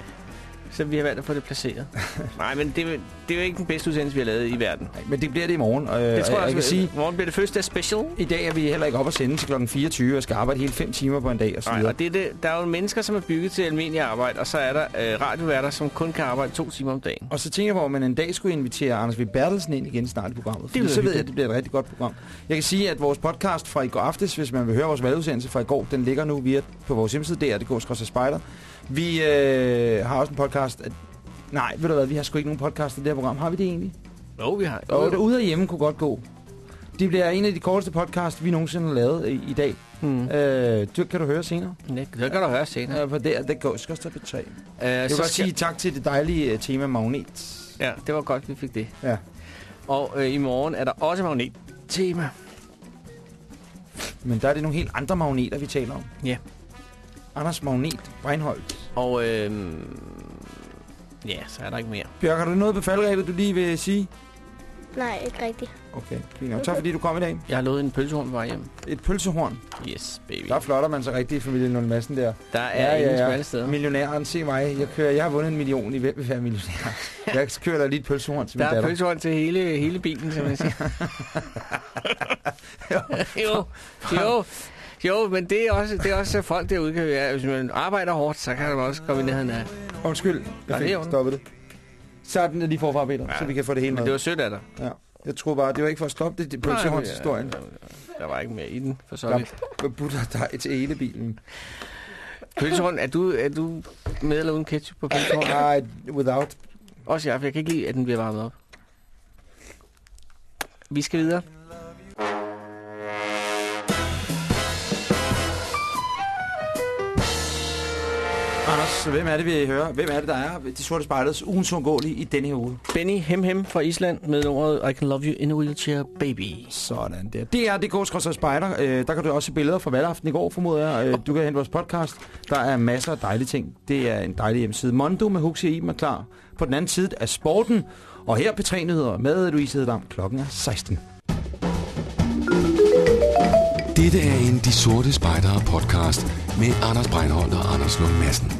Så vi har valgt at få det placeret. [laughs] Nej, men det, er jo- det er jo ikke den bedste udsendelse, vi har lavet i verden. Nej, men det bliver det i morgen. Øh, Det tror jeg, jeg kan også, sige, I morgen bliver det første special. i dag er vi heller ikke op at sende til kl. 24 og skal arbejde hele fem timer på en dag og så Nej, og det er det, der er jo mennesker, som er bygget til almindelig arbejde, og så er der øh, radioværter, som kun kan arbejde to timer om dagen. Og så tænker jeg på, om man en dag skulle invitere Anders V. Bertelsen ind igen snart i programmet. Lyder så ved jeg, at det bliver et rigtig godt program. Jeg kan sige, at vores podcast fra i går aftes, hvis man vil høre vores valgudsendelse fra i går, den ligger nu via på vores hjemmeside, dr.dk spejder. Vi øh, har også en podcast. Nej, ved du hvad, vi har sgu ikke nogen podcast i det her program. Har vi det egentlig? Jo, vi har. Og det ude af hjemme kunne godt gå. Det bliver en af de korteste podcast, vi nogensinde har lavet i, i dag. Hmm. Øh, det kan du høre senere. Det kan du høre senere. Ja, for det, det går, skal også tage på tre. Øh, Jeg vil så godt skal- sige tak til det dejlige øh, tema magnet. Ja, det var godt, vi fik det. Ja. Og øh, i morgen er der også magnet-tema. Men der er det nogle helt andre magneter, vi taler om. Ja. Anders Magnet Breinholt. Og øh, ja, så er der ikke mere. Bjørk, har du noget på faldrebet, du lige vil sige? Nej, ikke rigtigt. Okay, fint nok. Tak fordi du kom i dag. Jeg har lovet en pølsehorn på vej hjem. Et pølsehorn. Yes, baby. Der flotter man sig rigtig i familien Lund Madsen der. Der er ingen smalle steder. Millionæren, se mig. Jeg, kører, jeg har vundet en million i Hvem vil være millionær. [laughs] Jeg kører der lige et pølsehorn til min Der er datter. pølsehorn til hele, hele bilen, som man siger. [laughs] [laughs] jo, jo, jo, men det er også, det er også folk derude kan være. Hvis man arbejder hårdt, så kan man også komme i nærheden af. Undskyld, jeg det er fik ondt. stoppet det. Så er den lige forfra, Peter, ja. så vi kan få det hele Men med. det var sødt af dig. Ja. Jeg tror bare, det var ikke for at stoppe det, det pølsehåndshistorien. Der var ikke mere i den, for så Der vidt. butter dig til hele bilen. Pølsehorn, er du, er du med eller uden ketchup på pølsehorn? [coughs] Nej, without. Også jeg, for jeg kan ikke lide, at den bliver varmet op. Vi skal videre. Anders, hvem er det, vi hører? Hvem er det, der er de sorte spejlers ugens uundgåelige i denne her uge? Benny Hem Hem fra Island med ordet I can love you in a wheelchair, baby. Sådan der. Det er det går spejder. Øh, der kan du også se billeder fra valgaften i går, formoder jeg. Øh, du kan hente vores podcast. Der er masser af dejlige ting. Det er en dejlig hjemmeside. Mondo med Huxi og Iben er klar. På den anden side er sporten. Og her på tre nyheder med Louise Hededam. Klokken er 16. Dette er en De Sorte Spejdere podcast med Anders Breinholt og Anders Lund Madsen.